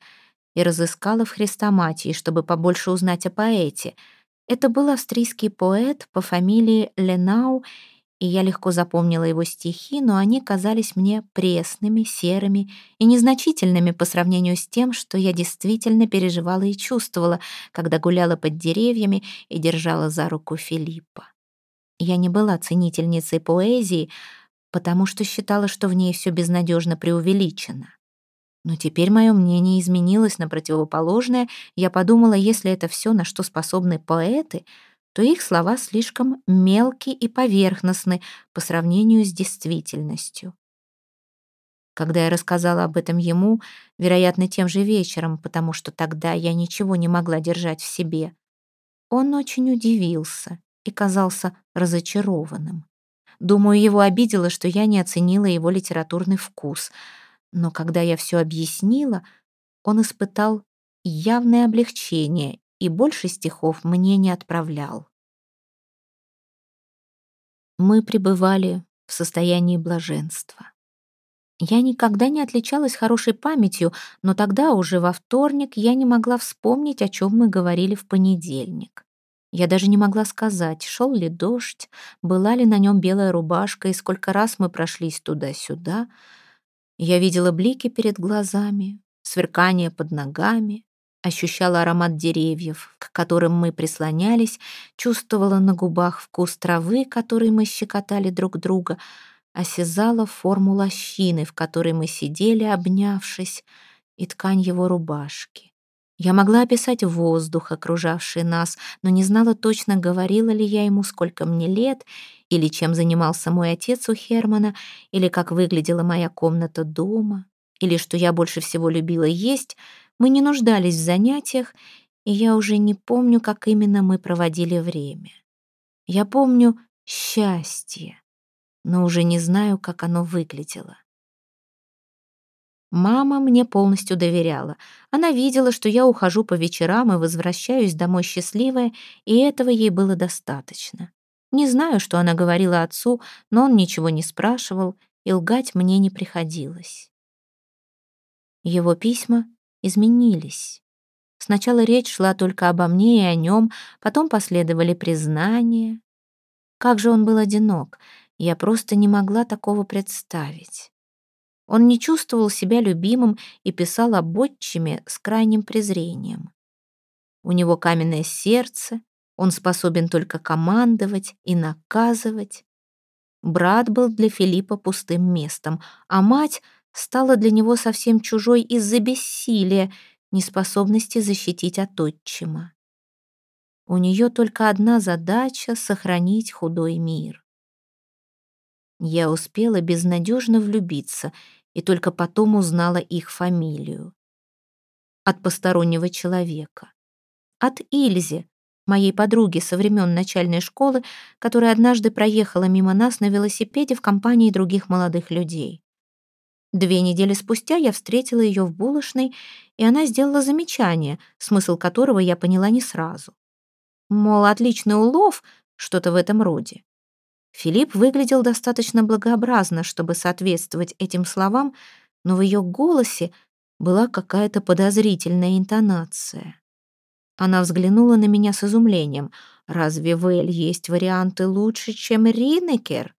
и разыскала в Хрестоматии, чтобы побольше узнать о поэте. Это был австрийский поэт по фамилии Ленау, и я легко запомнила его стихи, но они казались мне пресными, серыми и незначительными по сравнению с тем, что я действительно переживала и чувствовала, когда гуляла под деревьями и держала за руку Филиппа. Я не была ценительницей поэзии, потому что считала, что в ней все безнадежно преувеличено. Но теперь мое мнение изменилось на противоположное. Я подумала, если это все, на что способны поэты — то их слова слишком мелки и поверхностны по сравнению с действительностью. Когда я рассказала об этом ему, вероятно, тем же вечером, потому что тогда я ничего не могла держать в себе, он очень удивился и казался разочарованным. Думаю, его обидело, что я не оценила его литературный вкус. Но когда я все объяснила, он испытал явное облегчение и больше стихов мне не отправлял. Мы пребывали в состоянии блаженства. Я никогда не отличалась хорошей памятью, но тогда уже во вторник я не могла вспомнить, о чем мы говорили в понедельник. Я даже не могла сказать, шел ли дождь, была ли на нем белая рубашка и сколько раз мы прошлись туда-сюда. Я видела блики перед глазами, сверкание под ногами, ощущала аромат деревьев, к которым мы прислонялись, чувствовала на губах вкус травы, которой мы щекотали друг друга, осязала форму лощины, в которой мы сидели, обнявшись, и ткань его рубашки. Я могла описать воздух, окружавший нас, но не знала точно, говорила ли я ему, сколько мне лет, или чем занимался мой отец у Хермана, или как выглядела моя комната дома, или что я больше всего любила есть. Мы не нуждались в занятиях, и я уже не помню, как именно мы проводили время. Я помню счастье, но уже не знаю, как оно выглядело. Мама мне полностью доверяла. Она видела, что я ухожу по вечерам и возвращаюсь домой счастливая, и этого ей было достаточно. Не знаю, что она говорила отцу, но он ничего не спрашивал, и лгать мне не приходилось. Его письма изменились. Сначала речь шла только обо мне и о нем, потом последовали признания. Как же он был одинок, я просто не могла такого представить. Он не чувствовал себя любимым и писал об отчиме с крайним презрением. У него каменное сердце, он способен только командовать и наказывать. Брат был для Филиппа пустым местом, а мать стала для него совсем чужой из-за бессилия, неспособности защитить от отчима. У нее только одна задача — сохранить худой мир. Я успела безнадежно влюбиться — и только потом узнала их фамилию. От постороннего человека. От Ильзи, моей подруги со времен начальной школы, которая однажды проехала мимо нас на велосипеде в компании других молодых людей. Две недели спустя я встретила ее в булочной, и она сделала замечание, смысл которого я поняла не сразу. Мол, отличный улов, что-то в этом роде. Филипп выглядел достаточно благообразно, чтобы соответствовать этим словам, но в ее голосе была какая-то подозрительная интонация. Она взглянула на меня с изумлением. «Разве в Эль есть варианты лучше, чем Ринекер?»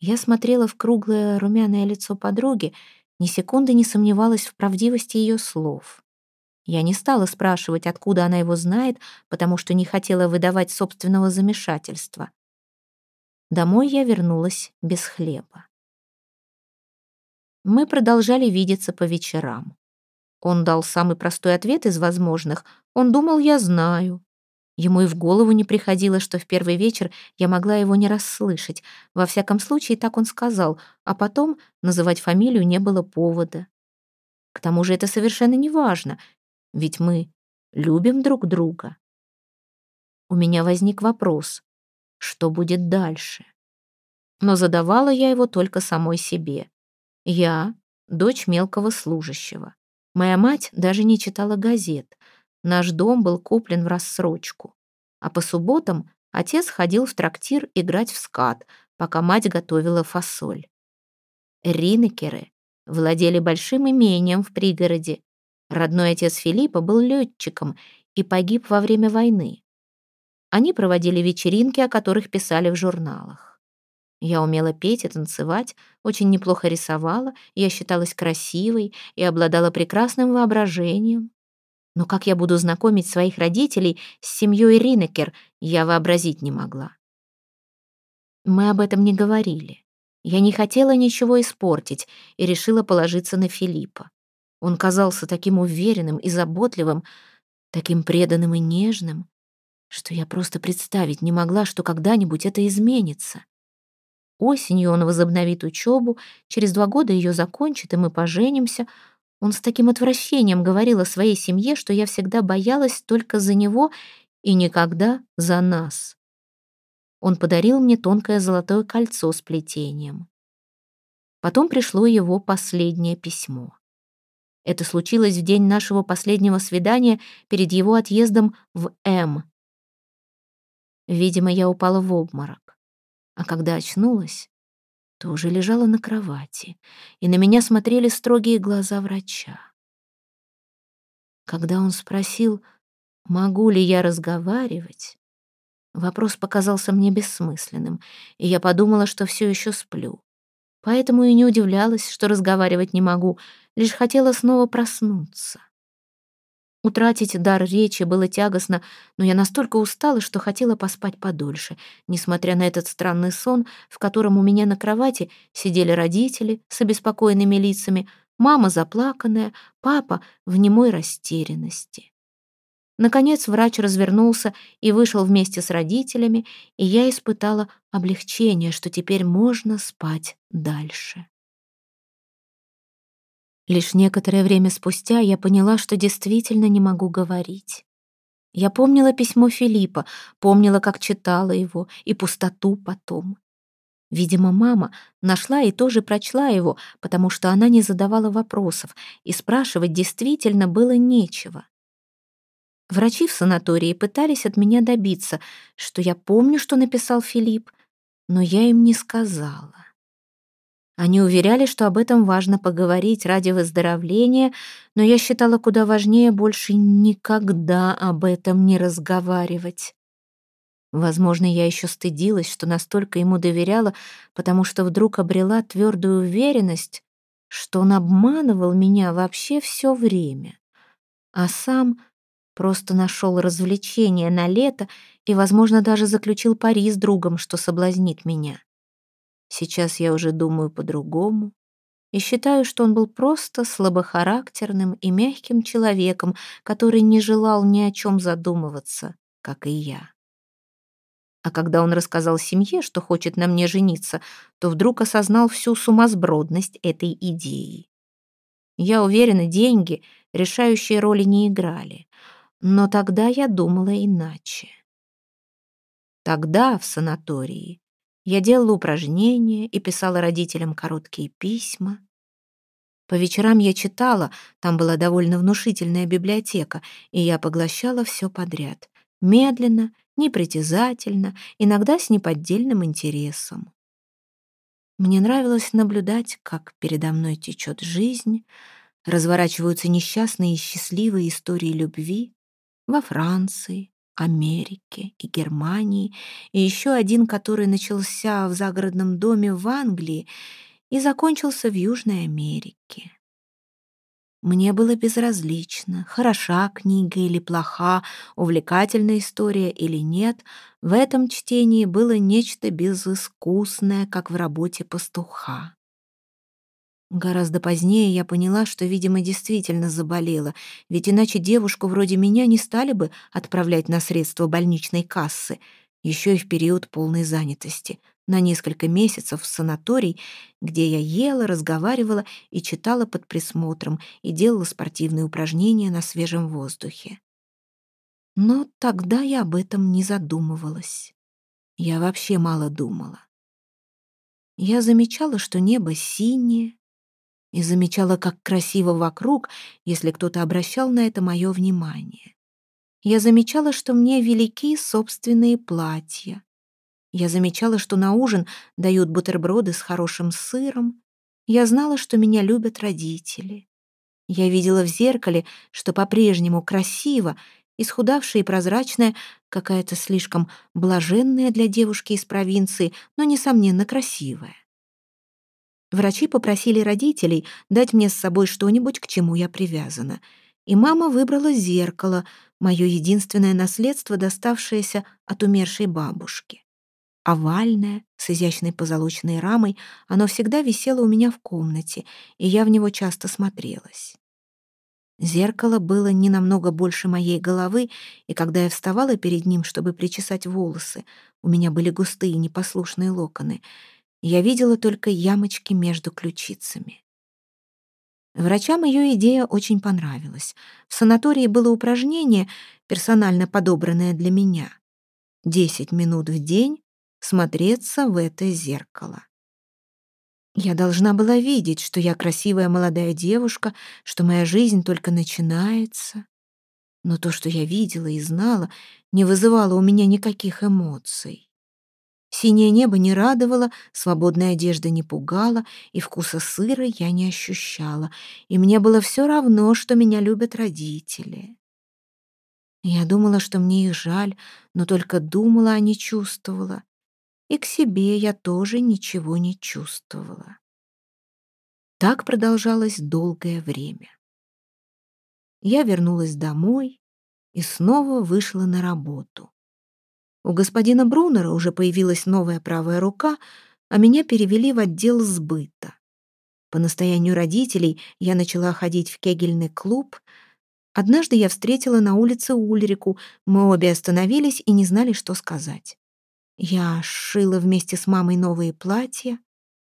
Я смотрела в круглое румяное лицо подруги, ни секунды не сомневалась в правдивости ее слов. Я не стала спрашивать, откуда она его знает, потому что не хотела выдавать собственного замешательства. Домой я вернулась без хлеба. Мы продолжали видеться по вечерам. Он дал самый простой ответ из возможных. Он думал, я знаю. Ему и в голову не приходило, что в первый вечер я могла его не расслышать. Во всяком случае, так он сказал, а потом называть фамилию не было повода. К тому же это совершенно не важно, ведь мы любим друг друга. У меня возник вопрос, что будет дальше. Но задавала я его только самой себе. Я — дочь мелкого служащего. Моя мать даже не читала газет. Наш дом был куплен в рассрочку. А по субботам отец ходил в трактир играть в скат, пока мать готовила фасоль. Ринекеры владели большим имением в пригороде. Родной отец Филиппа был летчиком и погиб во время войны. Они проводили вечеринки, о которых писали в журналах. Я умела петь и танцевать, очень неплохо рисовала, я считалась красивой и обладала прекрасным воображением. Но как я буду знакомить своих родителей с семьей Ринекер, я вообразить не могла. Мы об этом не говорили. Я не хотела ничего испортить и решила положиться на Филиппа. Он казался таким уверенным и заботливым, таким преданным и нежным что я просто представить не могла, что когда-нибудь это изменится. Осенью он возобновит учебу, через два года ее закончит, и мы поженимся. Он с таким отвращением говорил о своей семье, что я всегда боялась только за него и никогда за нас. Он подарил мне тонкое золотое кольцо с плетением. Потом пришло его последнее письмо. Это случилось в день нашего последнего свидания перед его отъездом в М. Видимо, я упала в обморок. А когда очнулась, то уже лежала на кровати, и на меня смотрели строгие глаза врача. Когда он спросил, могу ли я разговаривать, вопрос показался мне бессмысленным, и я подумала, что все еще сплю. Поэтому и не удивлялась, что разговаривать не могу, лишь хотела снова проснуться. Утратить дар речи было тягостно, но я настолько устала, что хотела поспать подольше, несмотря на этот странный сон, в котором у меня на кровати сидели родители с обеспокоенными лицами, Мама заплаканная, папа в немой растерянности. Наконец врач развернулся и вышел вместе с родителями, и я испытала облегчение, что теперь можно спать дальше. Лишь некоторое время спустя я поняла, что действительно не могу говорить. Я помнила письмо Филиппа, помнила, как читала его, и пустоту потом. Видимо, мама нашла и тоже прочла его, потому что она не задавала вопросов, и спрашивать действительно было нечего. Врачи в санатории пытались от меня добиться, что я помню, что написал Филипп, но я им не сказала. Они уверяли, что об этом важно поговорить ради выздоровления, но я считала куда важнее больше никогда об этом не разговаривать. Возможно, я еще стыдилась, что настолько ему доверяла, потому что вдруг обрела твердую уверенность, что он обманывал меня вообще все время, а сам просто нашел развлечение на лето и, возможно, даже заключил пари с другом, что соблазнит меня. Сейчас я уже думаю по-другому и считаю, что он был просто слабохарактерным и мягким человеком, который не желал ни о чем задумываться, как и я. А когда он рассказал семье, что хочет на мне жениться, то вдруг осознал всю сумасбродность этой идеи. Я уверена, деньги решающие роли не играли. Но тогда я думала иначе. Тогда, в санатории, я делала упражнения и писала родителям короткие письма. По вечерам я читала, там была довольно внушительная библиотека, и я поглощала все подряд. Медленно, непритязательно, иногда с неподдельным интересом. Мне нравилось наблюдать, как передо мной течет жизнь, разворачиваются несчастные и счастливые истории любви во Франции, Америке и Германии, и еще один, который начался в загородном доме в Англии и закончился в Южной Америке. Мне было безразлично, хороша книга или плоха, увлекательная история или нет, в этом чтении было нечто безыскусное, как в работе пастуха. Гораздо позднее я поняла, что, видимо, действительно заболела, ведь иначе девушку вроде меня не стали бы отправлять на средства больничной кассы, еще и в период полной занятости, на несколько месяцев в санаторий, где я ела, разговаривала и читала под присмотром и делала спортивные упражнения на свежем воздухе. Но тогда я об этом не задумывалась. Я вообще мало думала. Я замечала, что небо синее, и замечала, как красиво вокруг, если кто-то обращал на это мое внимание. Я замечала, что мне велики собственные платья. Я замечала, что на ужин дают бутерброды с хорошим сыром. Я знала, что меня любят родители. Я видела в зеркале, что по-прежнему красиво, исхудавшая и прозрачная, какая-то слишком блаженная для девушки из провинции, но, несомненно, красивая. Врачи попросили родителей дать мне с собой что-нибудь, к чему я привязана. И мама выбрала зеркало, мое единственное наследство, доставшееся от умершей бабушки. Овальное, с изящной позолоченной рамой, оно всегда висело у меня в комнате, и я в него часто смотрелась. Зеркало было не намного больше моей головы, и когда я вставала перед ним, чтобы причесать волосы, у меня были густые непослушные локоны — я видела только ямочки между ключицами. Врачам ее идея очень понравилась. В санатории было упражнение, персонально подобранное для меня. Десять минут в день смотреться в это зеркало. Я должна была видеть, что я красивая молодая девушка, что моя жизнь только начинается. Но то, что я видела и знала, не вызывало у меня никаких эмоций. Синее небо не радовало, свободная одежда не пугала, и вкуса сыра я не ощущала, и мне было все равно, что меня любят родители. Я думала, что мне их жаль, но только думала, а не чувствовала. И к себе я тоже ничего не чувствовала. Так продолжалось долгое время. Я вернулась домой и снова вышла на работу. У господина Брунера уже появилась новая правая рука, а меня перевели в отдел сбыта. По настоянию родителей я начала ходить в кегельный клуб. Однажды я встретила на улице Ульрику. Мы обе остановились и не знали, что сказать. Я шила вместе с мамой новые платья.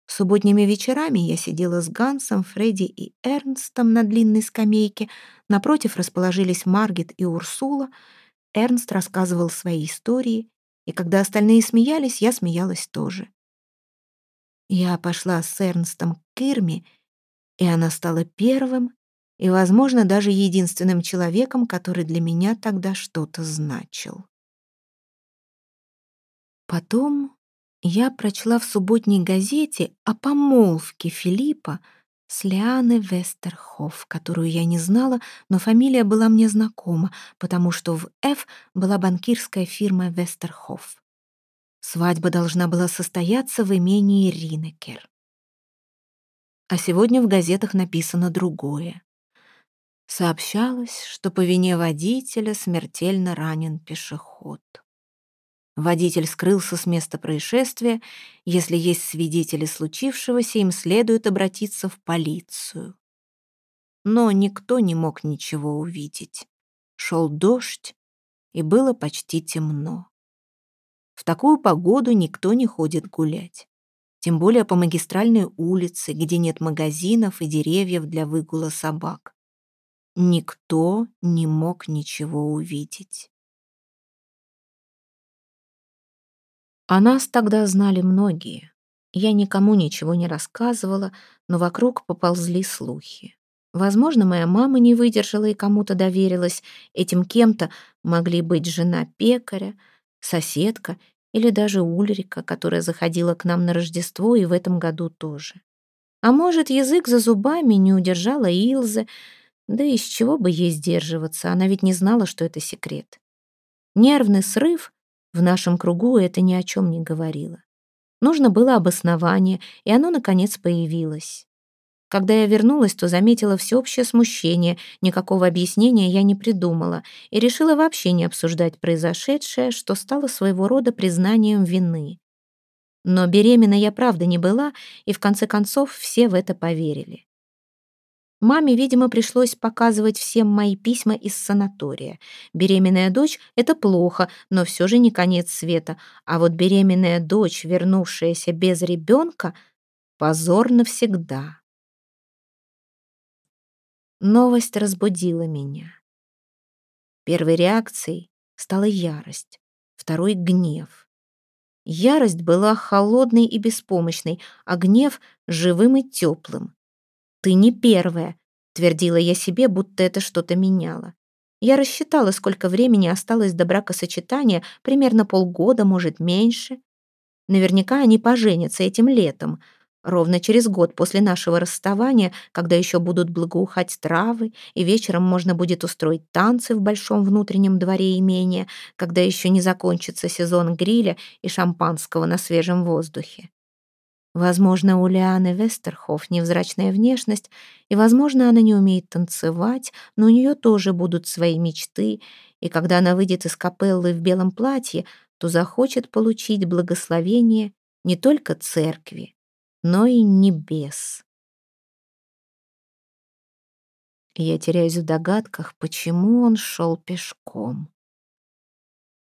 Субботними вечерами я сидела с Гансом, Фредди и Эрнстом на длинной скамейке. Напротив расположились Маргет и Урсула. Эрнст рассказывал свои истории, и когда остальные смеялись, я смеялась тоже. Я пошла с Эрнстом к Ирме, и она стала первым и, возможно, даже единственным человеком, который для меня тогда что-то значил. Потом я прочла в субботней газете о помолвке Филиппа с Лианы Вестерхоф, которую я не знала, но фамилия была мне знакома, потому что в «Ф» была банкирская фирма Вестерхоф. Свадьба должна была состояться в имении Ринекер. А сегодня в газетах написано другое. Сообщалось, что по вине водителя смертельно ранен пешеход. Водитель скрылся с места происшествия. Если есть свидетели случившегося, им следует обратиться в полицию. Но никто не мог ничего увидеть. Шел дождь, и было почти темно. В такую погоду никто не ходит гулять. Тем более по магистральной улице, где нет магазинов и деревьев для выгула собак. Никто не мог ничего увидеть. О нас тогда знали многие. Я никому ничего не рассказывала, но вокруг поползли слухи. Возможно, моя мама не выдержала и кому-то доверилась. Этим кем-то могли быть жена пекаря, соседка или даже Ульрика, которая заходила к нам на Рождество и в этом году тоже. А может, язык за зубами не удержала Илза, да из чего бы ей сдерживаться, она ведь не знала, что это секрет. Нервный срыв в нашем кругу это ни о чем не говорило. Нужно было обоснование, и оно, наконец, появилось. Когда я вернулась, то заметила всеобщее смущение, никакого объяснения я не придумала и решила вообще не обсуждать произошедшее, что стало своего рода признанием вины. Но беременна я правда не была, и в конце концов все в это поверили. Маме, видимо, пришлось показывать всем мои письма из санатория. Беременная дочь — это плохо, но все же не конец света. А вот беременная дочь, вернувшаяся без ребенка, позор навсегда. Новость разбудила меня. Первой реакцией стала ярость, второй — гнев. Ярость была холодной и беспомощной, а гнев — живым и теплым. «Ты не первая», — твердила я себе, будто это что-то меняло. Я рассчитала, сколько времени осталось до бракосочетания, примерно полгода, может, меньше. Наверняка они поженятся этим летом, ровно через год после нашего расставания, когда еще будут благоухать травы, и вечером можно будет устроить танцы в большом внутреннем дворе имения, когда еще не закончится сезон гриля и шампанского на свежем воздухе. Возможно, у Лианы Вестерхоф невзрачная внешность, и, возможно, она не умеет танцевать, но у нее тоже будут свои мечты, и когда она выйдет из капеллы в белом платье, то захочет получить благословение не только церкви, но и небес. Я теряюсь в догадках, почему он шел пешком.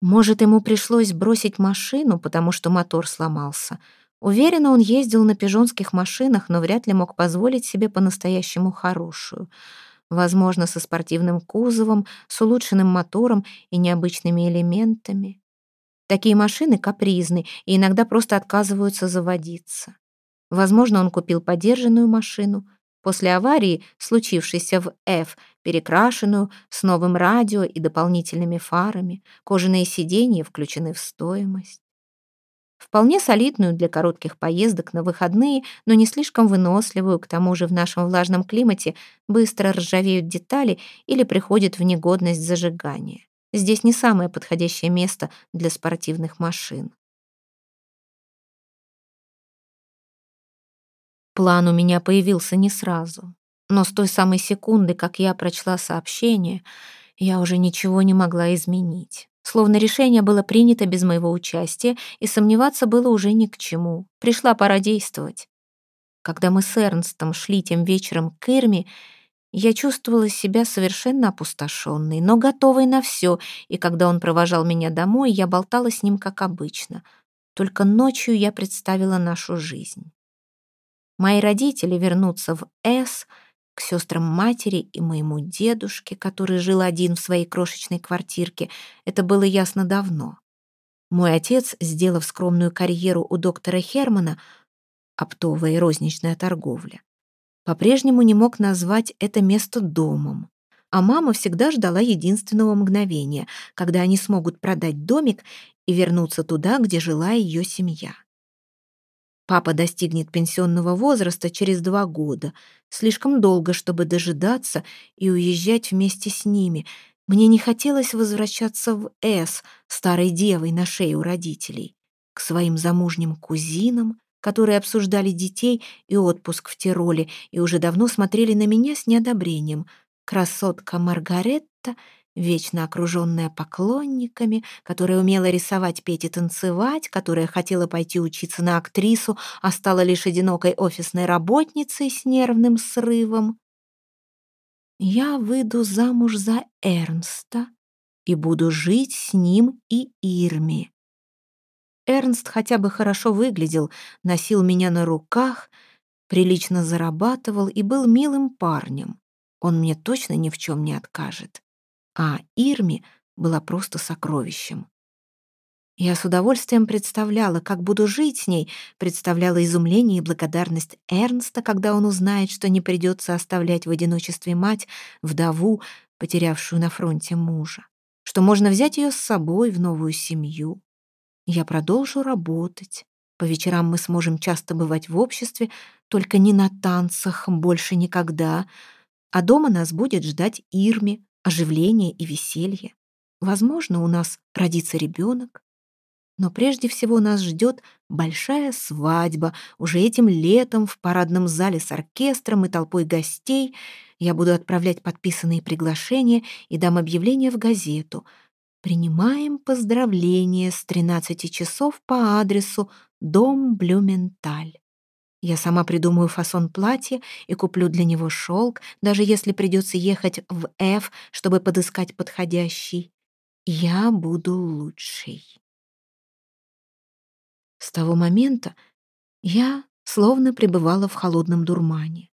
Может, ему пришлось бросить машину, потому что мотор сломался — Уверенно, он ездил на пижонских машинах, но вряд ли мог позволить себе по-настоящему хорошую. Возможно, со спортивным кузовом, с улучшенным мотором и необычными элементами. Такие машины капризны и иногда просто отказываются заводиться. Возможно, он купил подержанную машину. После аварии, случившейся в F, перекрашенную, с новым радио и дополнительными фарами, кожаные сиденья включены в стоимость. Вполне солидную для коротких поездок на выходные, но не слишком выносливую, к тому же в нашем влажном климате быстро ржавеют детали или приходит в негодность зажигания. Здесь не самое подходящее место для спортивных машин. План у меня появился не сразу, но с той самой секунды, как я прочла сообщение, я уже ничего не могла изменить. Словно решение было принято без моего участия, и сомневаться было уже ни к чему. Пришла пора действовать. Когда мы с Эрнстом шли тем вечером к Ирме, я чувствовала себя совершенно опустошенной, но готовой на все, и когда он провожал меня домой, я болтала с ним как обычно. Только ночью я представила нашу жизнь. Мои родители вернутся в С, к сестрам матери и моему дедушке, который жил один в своей крошечной квартирке. Это было ясно давно. Мой отец, сделав скромную карьеру у доктора Хермана, оптовая и розничная торговля, по-прежнему не мог назвать это место домом. А мама всегда ждала единственного мгновения, когда они смогут продать домик и вернуться туда, где жила ее семья. Папа достигнет пенсионного возраста через два года. Слишком долго, чтобы дожидаться и уезжать вместе с ними. Мне не хотелось возвращаться в С, старой девой на шее у родителей, к своим замужним кузинам, которые обсуждали детей и отпуск в Тироле и уже давно смотрели на меня с неодобрением. Красотка Маргаретта, вечно окруженная поклонниками, которая умела рисовать, петь и танцевать, которая хотела пойти учиться на актрису, а стала лишь одинокой офисной работницей с нервным срывом. Я выйду замуж за Эрнста и буду жить с ним и Ирми. Эрнст хотя бы хорошо выглядел, носил меня на руках, прилично зарабатывал и был милым парнем. Он мне точно ни в чем не откажет. А Ирми была просто сокровищем. Я с удовольствием представляла, как буду жить с ней, представляла изумление и благодарность Эрнста, когда он узнает, что не придется оставлять в одиночестве мать, вдову, потерявшую на фронте мужа, что можно взять ее с собой в новую семью. Я продолжу работать. По вечерам мы сможем часто бывать в обществе, только не на танцах, больше никогда. А дома нас будет ждать Ирми, оживление и веселье. Возможно, у нас родится ребенок. Но прежде всего нас ждет большая свадьба. Уже этим летом в парадном зале с оркестром и толпой гостей я буду отправлять подписанные приглашения и дам объявление в газету — Принимаем поздравления с 13 часов по адресу Дом Блюменталь. Я сама придумаю фасон платья и куплю для него шелк, даже если придется ехать в F, чтобы подыскать подходящий. Я буду лучшей. С того момента я словно пребывала в холодном дурмане.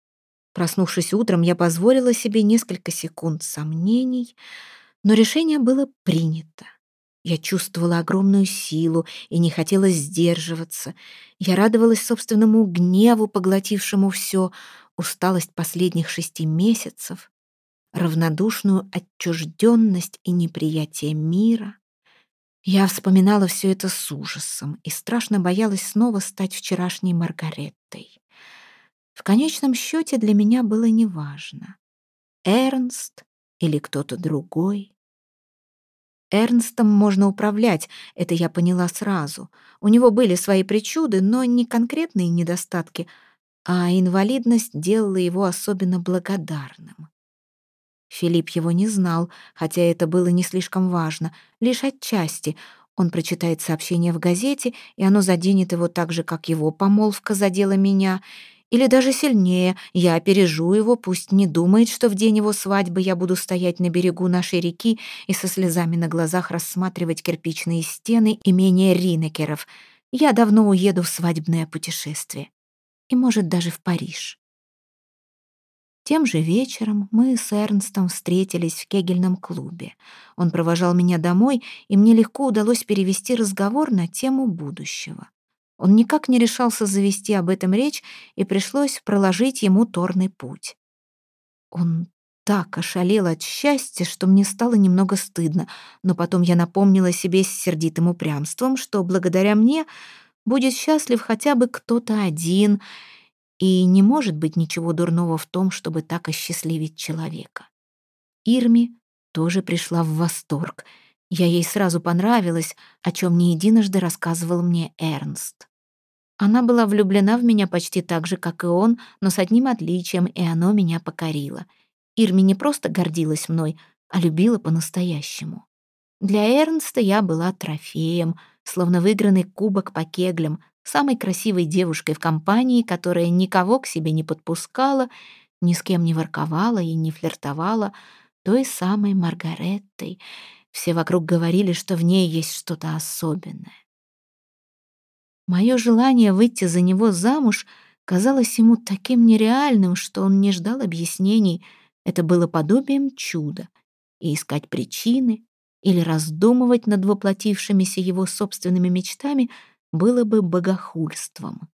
Проснувшись утром, я позволила себе несколько секунд сомнений — но решение было принято. Я чувствовала огромную силу и не хотела сдерживаться. Я радовалась собственному гневу, поглотившему все, усталость последних шести месяцев, равнодушную отчужденность и неприятие мира. Я вспоминала все это с ужасом и страшно боялась снова стать вчерашней Маргареттой. В конечном счете для меня было неважно. Эрнст или кто-то другой. Эрнстом можно управлять, это я поняла сразу. У него были свои причуды, но не конкретные недостатки, а инвалидность делала его особенно благодарным. Филипп его не знал, хотя это было не слишком важно, лишь отчасти. Он прочитает сообщение в газете, и оно заденет его так же, как его помолвка задела меня — или даже сильнее, я опережу его, пусть не думает, что в день его свадьбы я буду стоять на берегу нашей реки и со слезами на глазах рассматривать кирпичные стены имения Ринекеров. Я давно уеду в свадебное путешествие. И, может, даже в Париж. Тем же вечером мы с Эрнстом встретились в кегельном клубе. Он провожал меня домой, и мне легко удалось перевести разговор на тему будущего. Он никак не решался завести об этом речь, и пришлось проложить ему торный путь. Он так ошалел от счастья, что мне стало немного стыдно, но потом я напомнила себе с сердитым упрямством, что благодаря мне будет счастлив хотя бы кто-то один, и не может быть ничего дурного в том, чтобы так осчастливить человека. Ирми тоже пришла в восторг. Я ей сразу понравилась, о чем не единожды рассказывал мне Эрнст. Она была влюблена в меня почти так же, как и он, но с одним отличием, и оно меня покорило. Ирми не просто гордилась мной, а любила по-настоящему. Для Эрнста я была трофеем, словно выигранный кубок по кеглям, самой красивой девушкой в компании, которая никого к себе не подпускала, ни с кем не ворковала и не флиртовала, той самой Маргареттой. Все вокруг говорили, что в ней есть что-то особенное. Мое желание выйти за него замуж казалось ему таким нереальным, что он не ждал объяснений. Это было подобием чуда. И искать причины или раздумывать над воплотившимися его собственными мечтами было бы богохульством.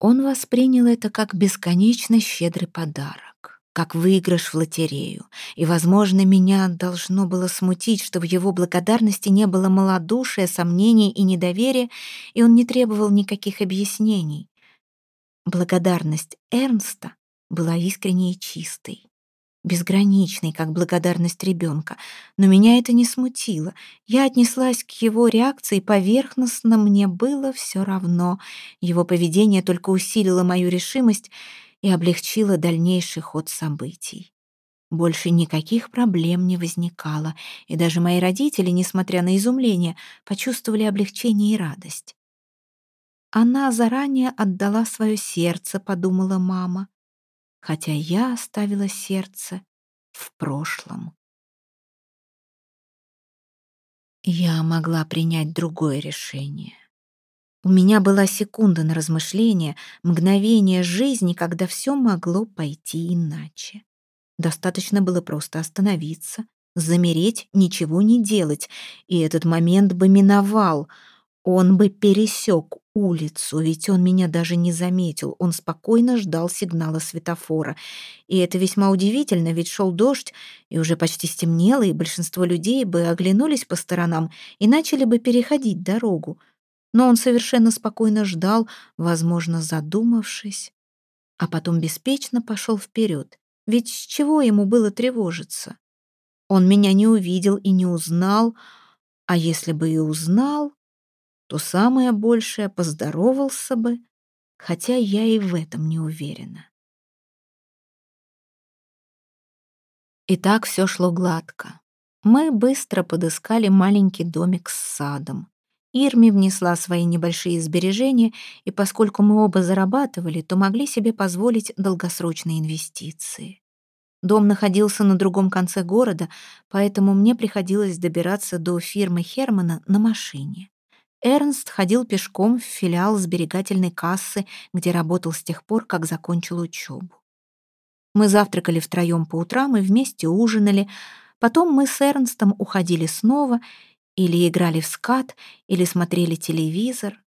Он воспринял это как бесконечно щедрый подарок, как выигрыш в лотерею, и, возможно, меня должно было смутить, что в его благодарности не было малодушия, сомнений и недоверия, и он не требовал никаких объяснений. Благодарность Эрнста была искренней и чистой безграничный, как благодарность ребенка. Но меня это не смутило. Я отнеслась к его реакции поверхностно, мне было все равно. Его поведение только усилило мою решимость и облегчило дальнейший ход событий. Больше никаких проблем не возникало, и даже мои родители, несмотря на изумление, почувствовали облегчение и радость. Она заранее отдала свое сердце, подумала мама хотя я оставила сердце в прошлом. Я могла принять другое решение. У меня была секунда на размышление, мгновение жизни, когда все могло пойти иначе. Достаточно было просто остановиться, замереть, ничего не делать, и этот момент бы миновал — он бы пересек улицу, ведь он меня даже не заметил. Он спокойно ждал сигнала светофора. И это весьма удивительно, ведь шел дождь, и уже почти стемнело, и большинство людей бы оглянулись по сторонам и начали бы переходить дорогу. Но он совершенно спокойно ждал, возможно, задумавшись, а потом беспечно пошел вперед. Ведь с чего ему было тревожиться? Он меня не увидел и не узнал, а если бы и узнал, то самое большее поздоровался бы, хотя я и в этом не уверена. И так все шло гладко. Мы быстро подыскали маленький домик с садом. Ирми внесла свои небольшие сбережения, и поскольку мы оба зарабатывали, то могли себе позволить долгосрочные инвестиции. Дом находился на другом конце города, поэтому мне приходилось добираться до фирмы Хермана на машине. Эрнст ходил пешком в филиал сберегательной кассы, где работал с тех пор, как закончил учебу. Мы завтракали втроем по утрам и вместе ужинали. Потом мы с Эрнстом уходили снова, или играли в скат, или смотрели телевизор.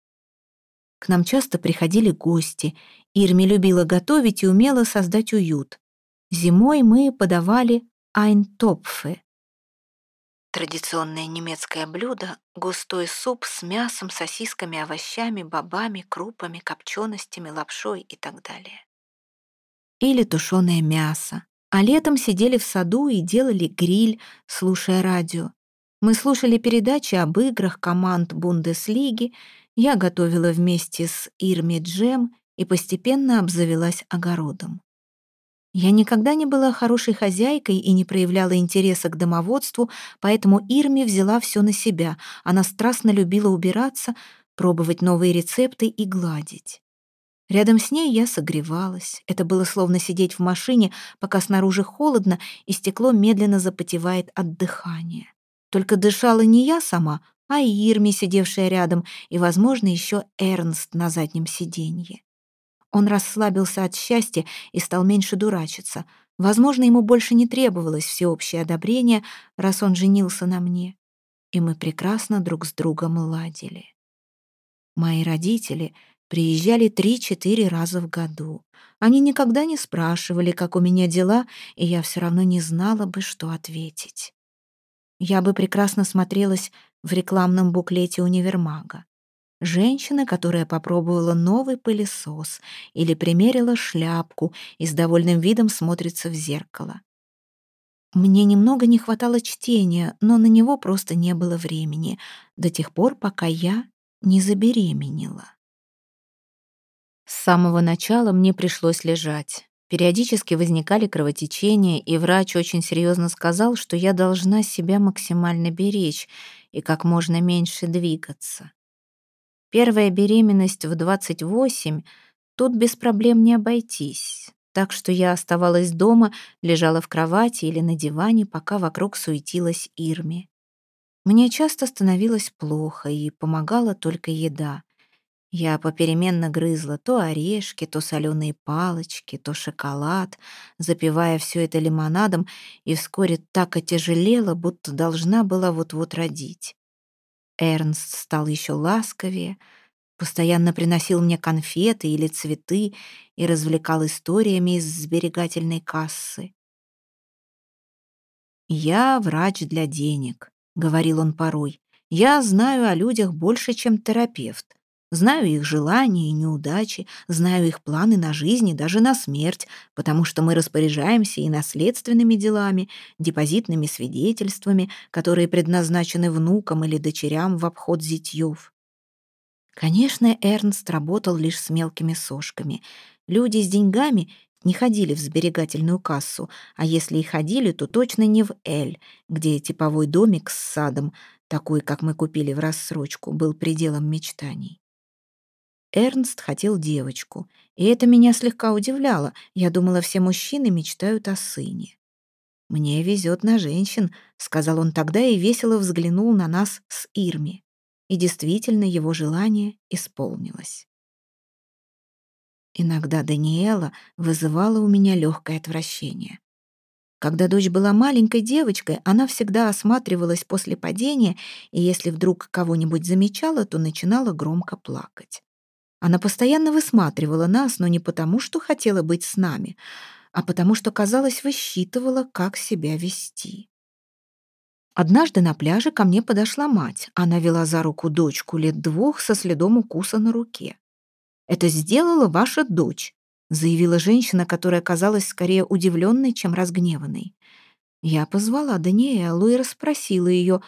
К нам часто приходили гости. Ирми любила готовить и умела создать уют. Зимой мы подавали айнтопфы Традиционное немецкое блюдо — густой суп с мясом, сосисками, овощами, бобами, крупами, копченостями, лапшой и так далее. Или тушеное мясо. А летом сидели в саду и делали гриль, слушая радио. Мы слушали передачи об играх команд Бундеслиги, я готовила вместе с Ирми джем и постепенно обзавелась огородом. Я никогда не была хорошей хозяйкой и не проявляла интереса к домоводству, поэтому Ирми взяла все на себя. Она страстно любила убираться, пробовать новые рецепты и гладить. Рядом с ней я согревалась. Это было словно сидеть в машине, пока снаружи холодно, и стекло медленно запотевает от дыхания. Только дышала не я сама, а Ирми, сидевшая рядом, и, возможно, еще Эрнст на заднем сиденье. Он расслабился от счастья и стал меньше дурачиться. Возможно, ему больше не требовалось всеобщее одобрение, раз он женился на мне. И мы прекрасно друг с другом ладили. Мои родители приезжали три-четыре раза в году. Они никогда не спрашивали, как у меня дела, и я все равно не знала бы, что ответить. Я бы прекрасно смотрелась в рекламном буклете универмага. Женщина, которая попробовала новый пылесос или примерила шляпку и с довольным видом смотрится в зеркало. Мне немного не хватало чтения, но на него просто не было времени, до тех пор, пока я не забеременела. С самого начала мне пришлось лежать. Периодически возникали кровотечения, и врач очень серьезно сказал, что я должна себя максимально беречь и как можно меньше двигаться. Первая беременность в 28, тут без проблем не обойтись. Так что я оставалась дома, лежала в кровати или на диване, пока вокруг суетилась Ирми. Мне часто становилось плохо, и помогала только еда. Я попеременно грызла то орешки, то соленые палочки, то шоколад, запивая все это лимонадом, и вскоре так отяжелела, будто должна была вот-вот родить. Эрнст стал еще ласковее, постоянно приносил мне конфеты или цветы и развлекал историями из сберегательной кассы. «Я врач для денег», — говорил он порой. «Я знаю о людях больше, чем терапевт. Знаю их желания и неудачи, знаю их планы на жизнь и даже на смерть, потому что мы распоряжаемся и наследственными делами, депозитными свидетельствами, которые предназначены внукам или дочерям в обход зятьев. Конечно, Эрнст работал лишь с мелкими сошками. Люди с деньгами не ходили в сберегательную кассу, а если и ходили, то точно не в Эль, где типовой домик с садом, такой, как мы купили в рассрочку, был пределом мечтаний. Эрнст хотел девочку, и это меня слегка удивляло. Я думала, все мужчины мечтают о сыне. «Мне везет на женщин», — сказал он тогда и весело взглянул на нас с Ирми. И действительно его желание исполнилось. Иногда Даниэла вызывала у меня легкое отвращение. Когда дочь была маленькой девочкой, она всегда осматривалась после падения, и если вдруг кого-нибудь замечала, то начинала громко плакать. Она постоянно высматривала нас, но не потому, что хотела быть с нами, а потому что, казалось, высчитывала, как себя вести. Однажды на пляже ко мне подошла мать. Она вела за руку дочку лет двух со следом укуса на руке. «Это сделала ваша дочь», — заявила женщина, которая казалась скорее удивленной, чем разгневанной. Я позвала Даниэлу и расспросила ее,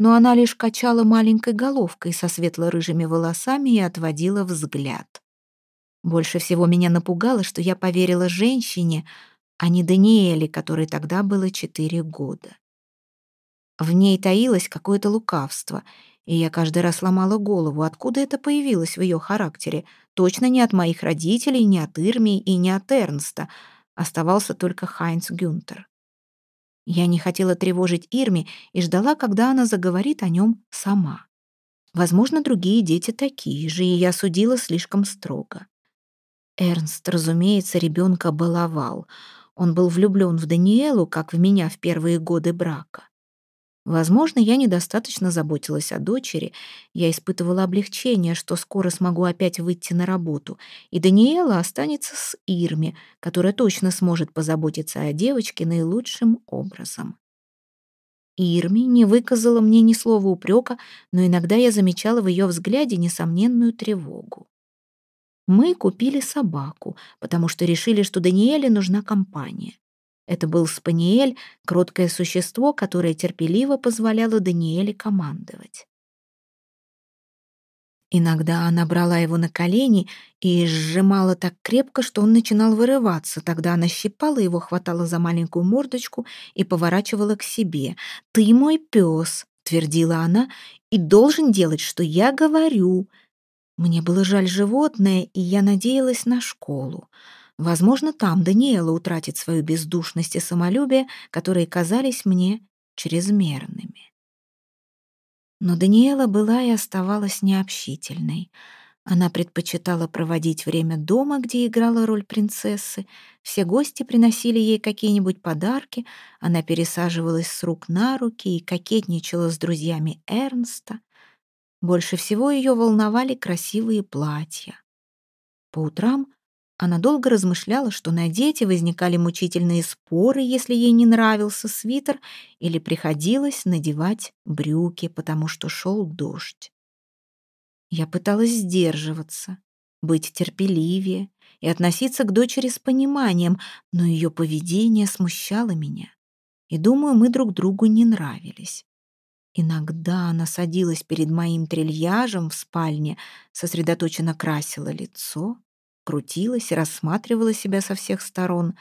но она лишь качала маленькой головкой со светло-рыжими волосами и отводила взгляд. Больше всего меня напугало, что я поверила женщине, а не Даниэле, которой тогда было четыре года. В ней таилось какое-то лукавство, и я каждый раз ломала голову, откуда это появилось в ее характере. Точно не от моих родителей, не от Ирми и не от Эрнста. Оставался только Хайнц Гюнтер. Я не хотела тревожить Ирми и ждала, когда она заговорит о нем сама. Возможно, другие дети такие же, и я судила слишком строго. Эрнст, разумеется, ребенка баловал. Он был влюблен в Даниэлу, как в меня в первые годы брака. Возможно, я недостаточно заботилась о дочери. Я испытывала облегчение, что скоро смогу опять выйти на работу, и Даниэла останется с Ирми, которая точно сможет позаботиться о девочке наилучшим образом. Ирми не выказала мне ни слова упрека, но иногда я замечала в ее взгляде несомненную тревогу. Мы купили собаку, потому что решили, что Даниэле нужна компания. Это был Спаниель, кроткое существо, которое терпеливо позволяло Даниэле командовать. Иногда она брала его на колени и сжимала так крепко, что он начинал вырываться. Тогда она щипала его, хватала за маленькую мордочку и поворачивала к себе. «Ты мой пес», — твердила она, — «и должен делать, что я говорю». Мне было жаль животное, и я надеялась на школу. Возможно, там Даниэла утратит свою бездушность и самолюбие, которые казались мне чрезмерными. Но Даниэла была и оставалась необщительной. Она предпочитала проводить время дома, где играла роль принцессы. Все гости приносили ей какие-нибудь подарки, она пересаживалась с рук на руки и кокетничала с друзьями Эрнста. Больше всего ее волновали красивые платья. По утрам она долго размышляла, что надеть, и возникали мучительные споры, если ей не нравился свитер, или приходилось надевать брюки, потому что шел дождь. Я пыталась сдерживаться, быть терпеливее и относиться к дочери с пониманием, но ее поведение смущало меня. И, думаю, мы друг другу не нравились. Иногда она садилась перед моим трильяжем в спальне, сосредоточенно красила лицо, крутилась и рассматривала себя со всех сторон.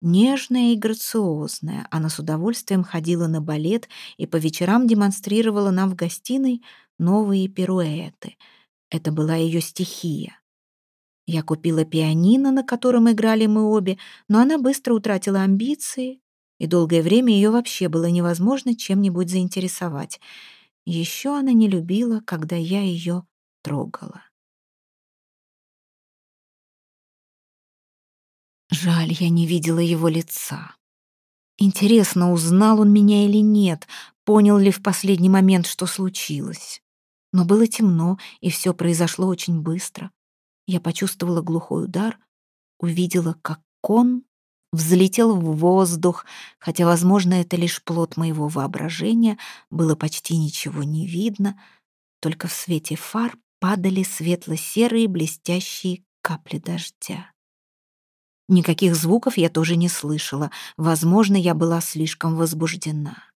Нежная и грациозная, она с удовольствием ходила на балет и по вечерам демонстрировала нам в гостиной новые пируэты. Это была ее стихия. Я купила пианино, на котором играли мы обе, но она быстро утратила амбиции, и долгое время ее вообще было невозможно чем-нибудь заинтересовать. Еще она не любила, когда я ее трогала. Жаль, я не видела его лица. Интересно, узнал он меня или нет, понял ли в последний момент, что случилось. Но было темно, и все произошло очень быстро. Я почувствовала глухой удар, увидела, как кон взлетел в воздух, хотя, возможно, это лишь плод моего воображения, было почти ничего не видно, только в свете фар падали светло-серые блестящие капли дождя. Никаких звуков я тоже не слышала. Возможно, я была слишком возбуждена.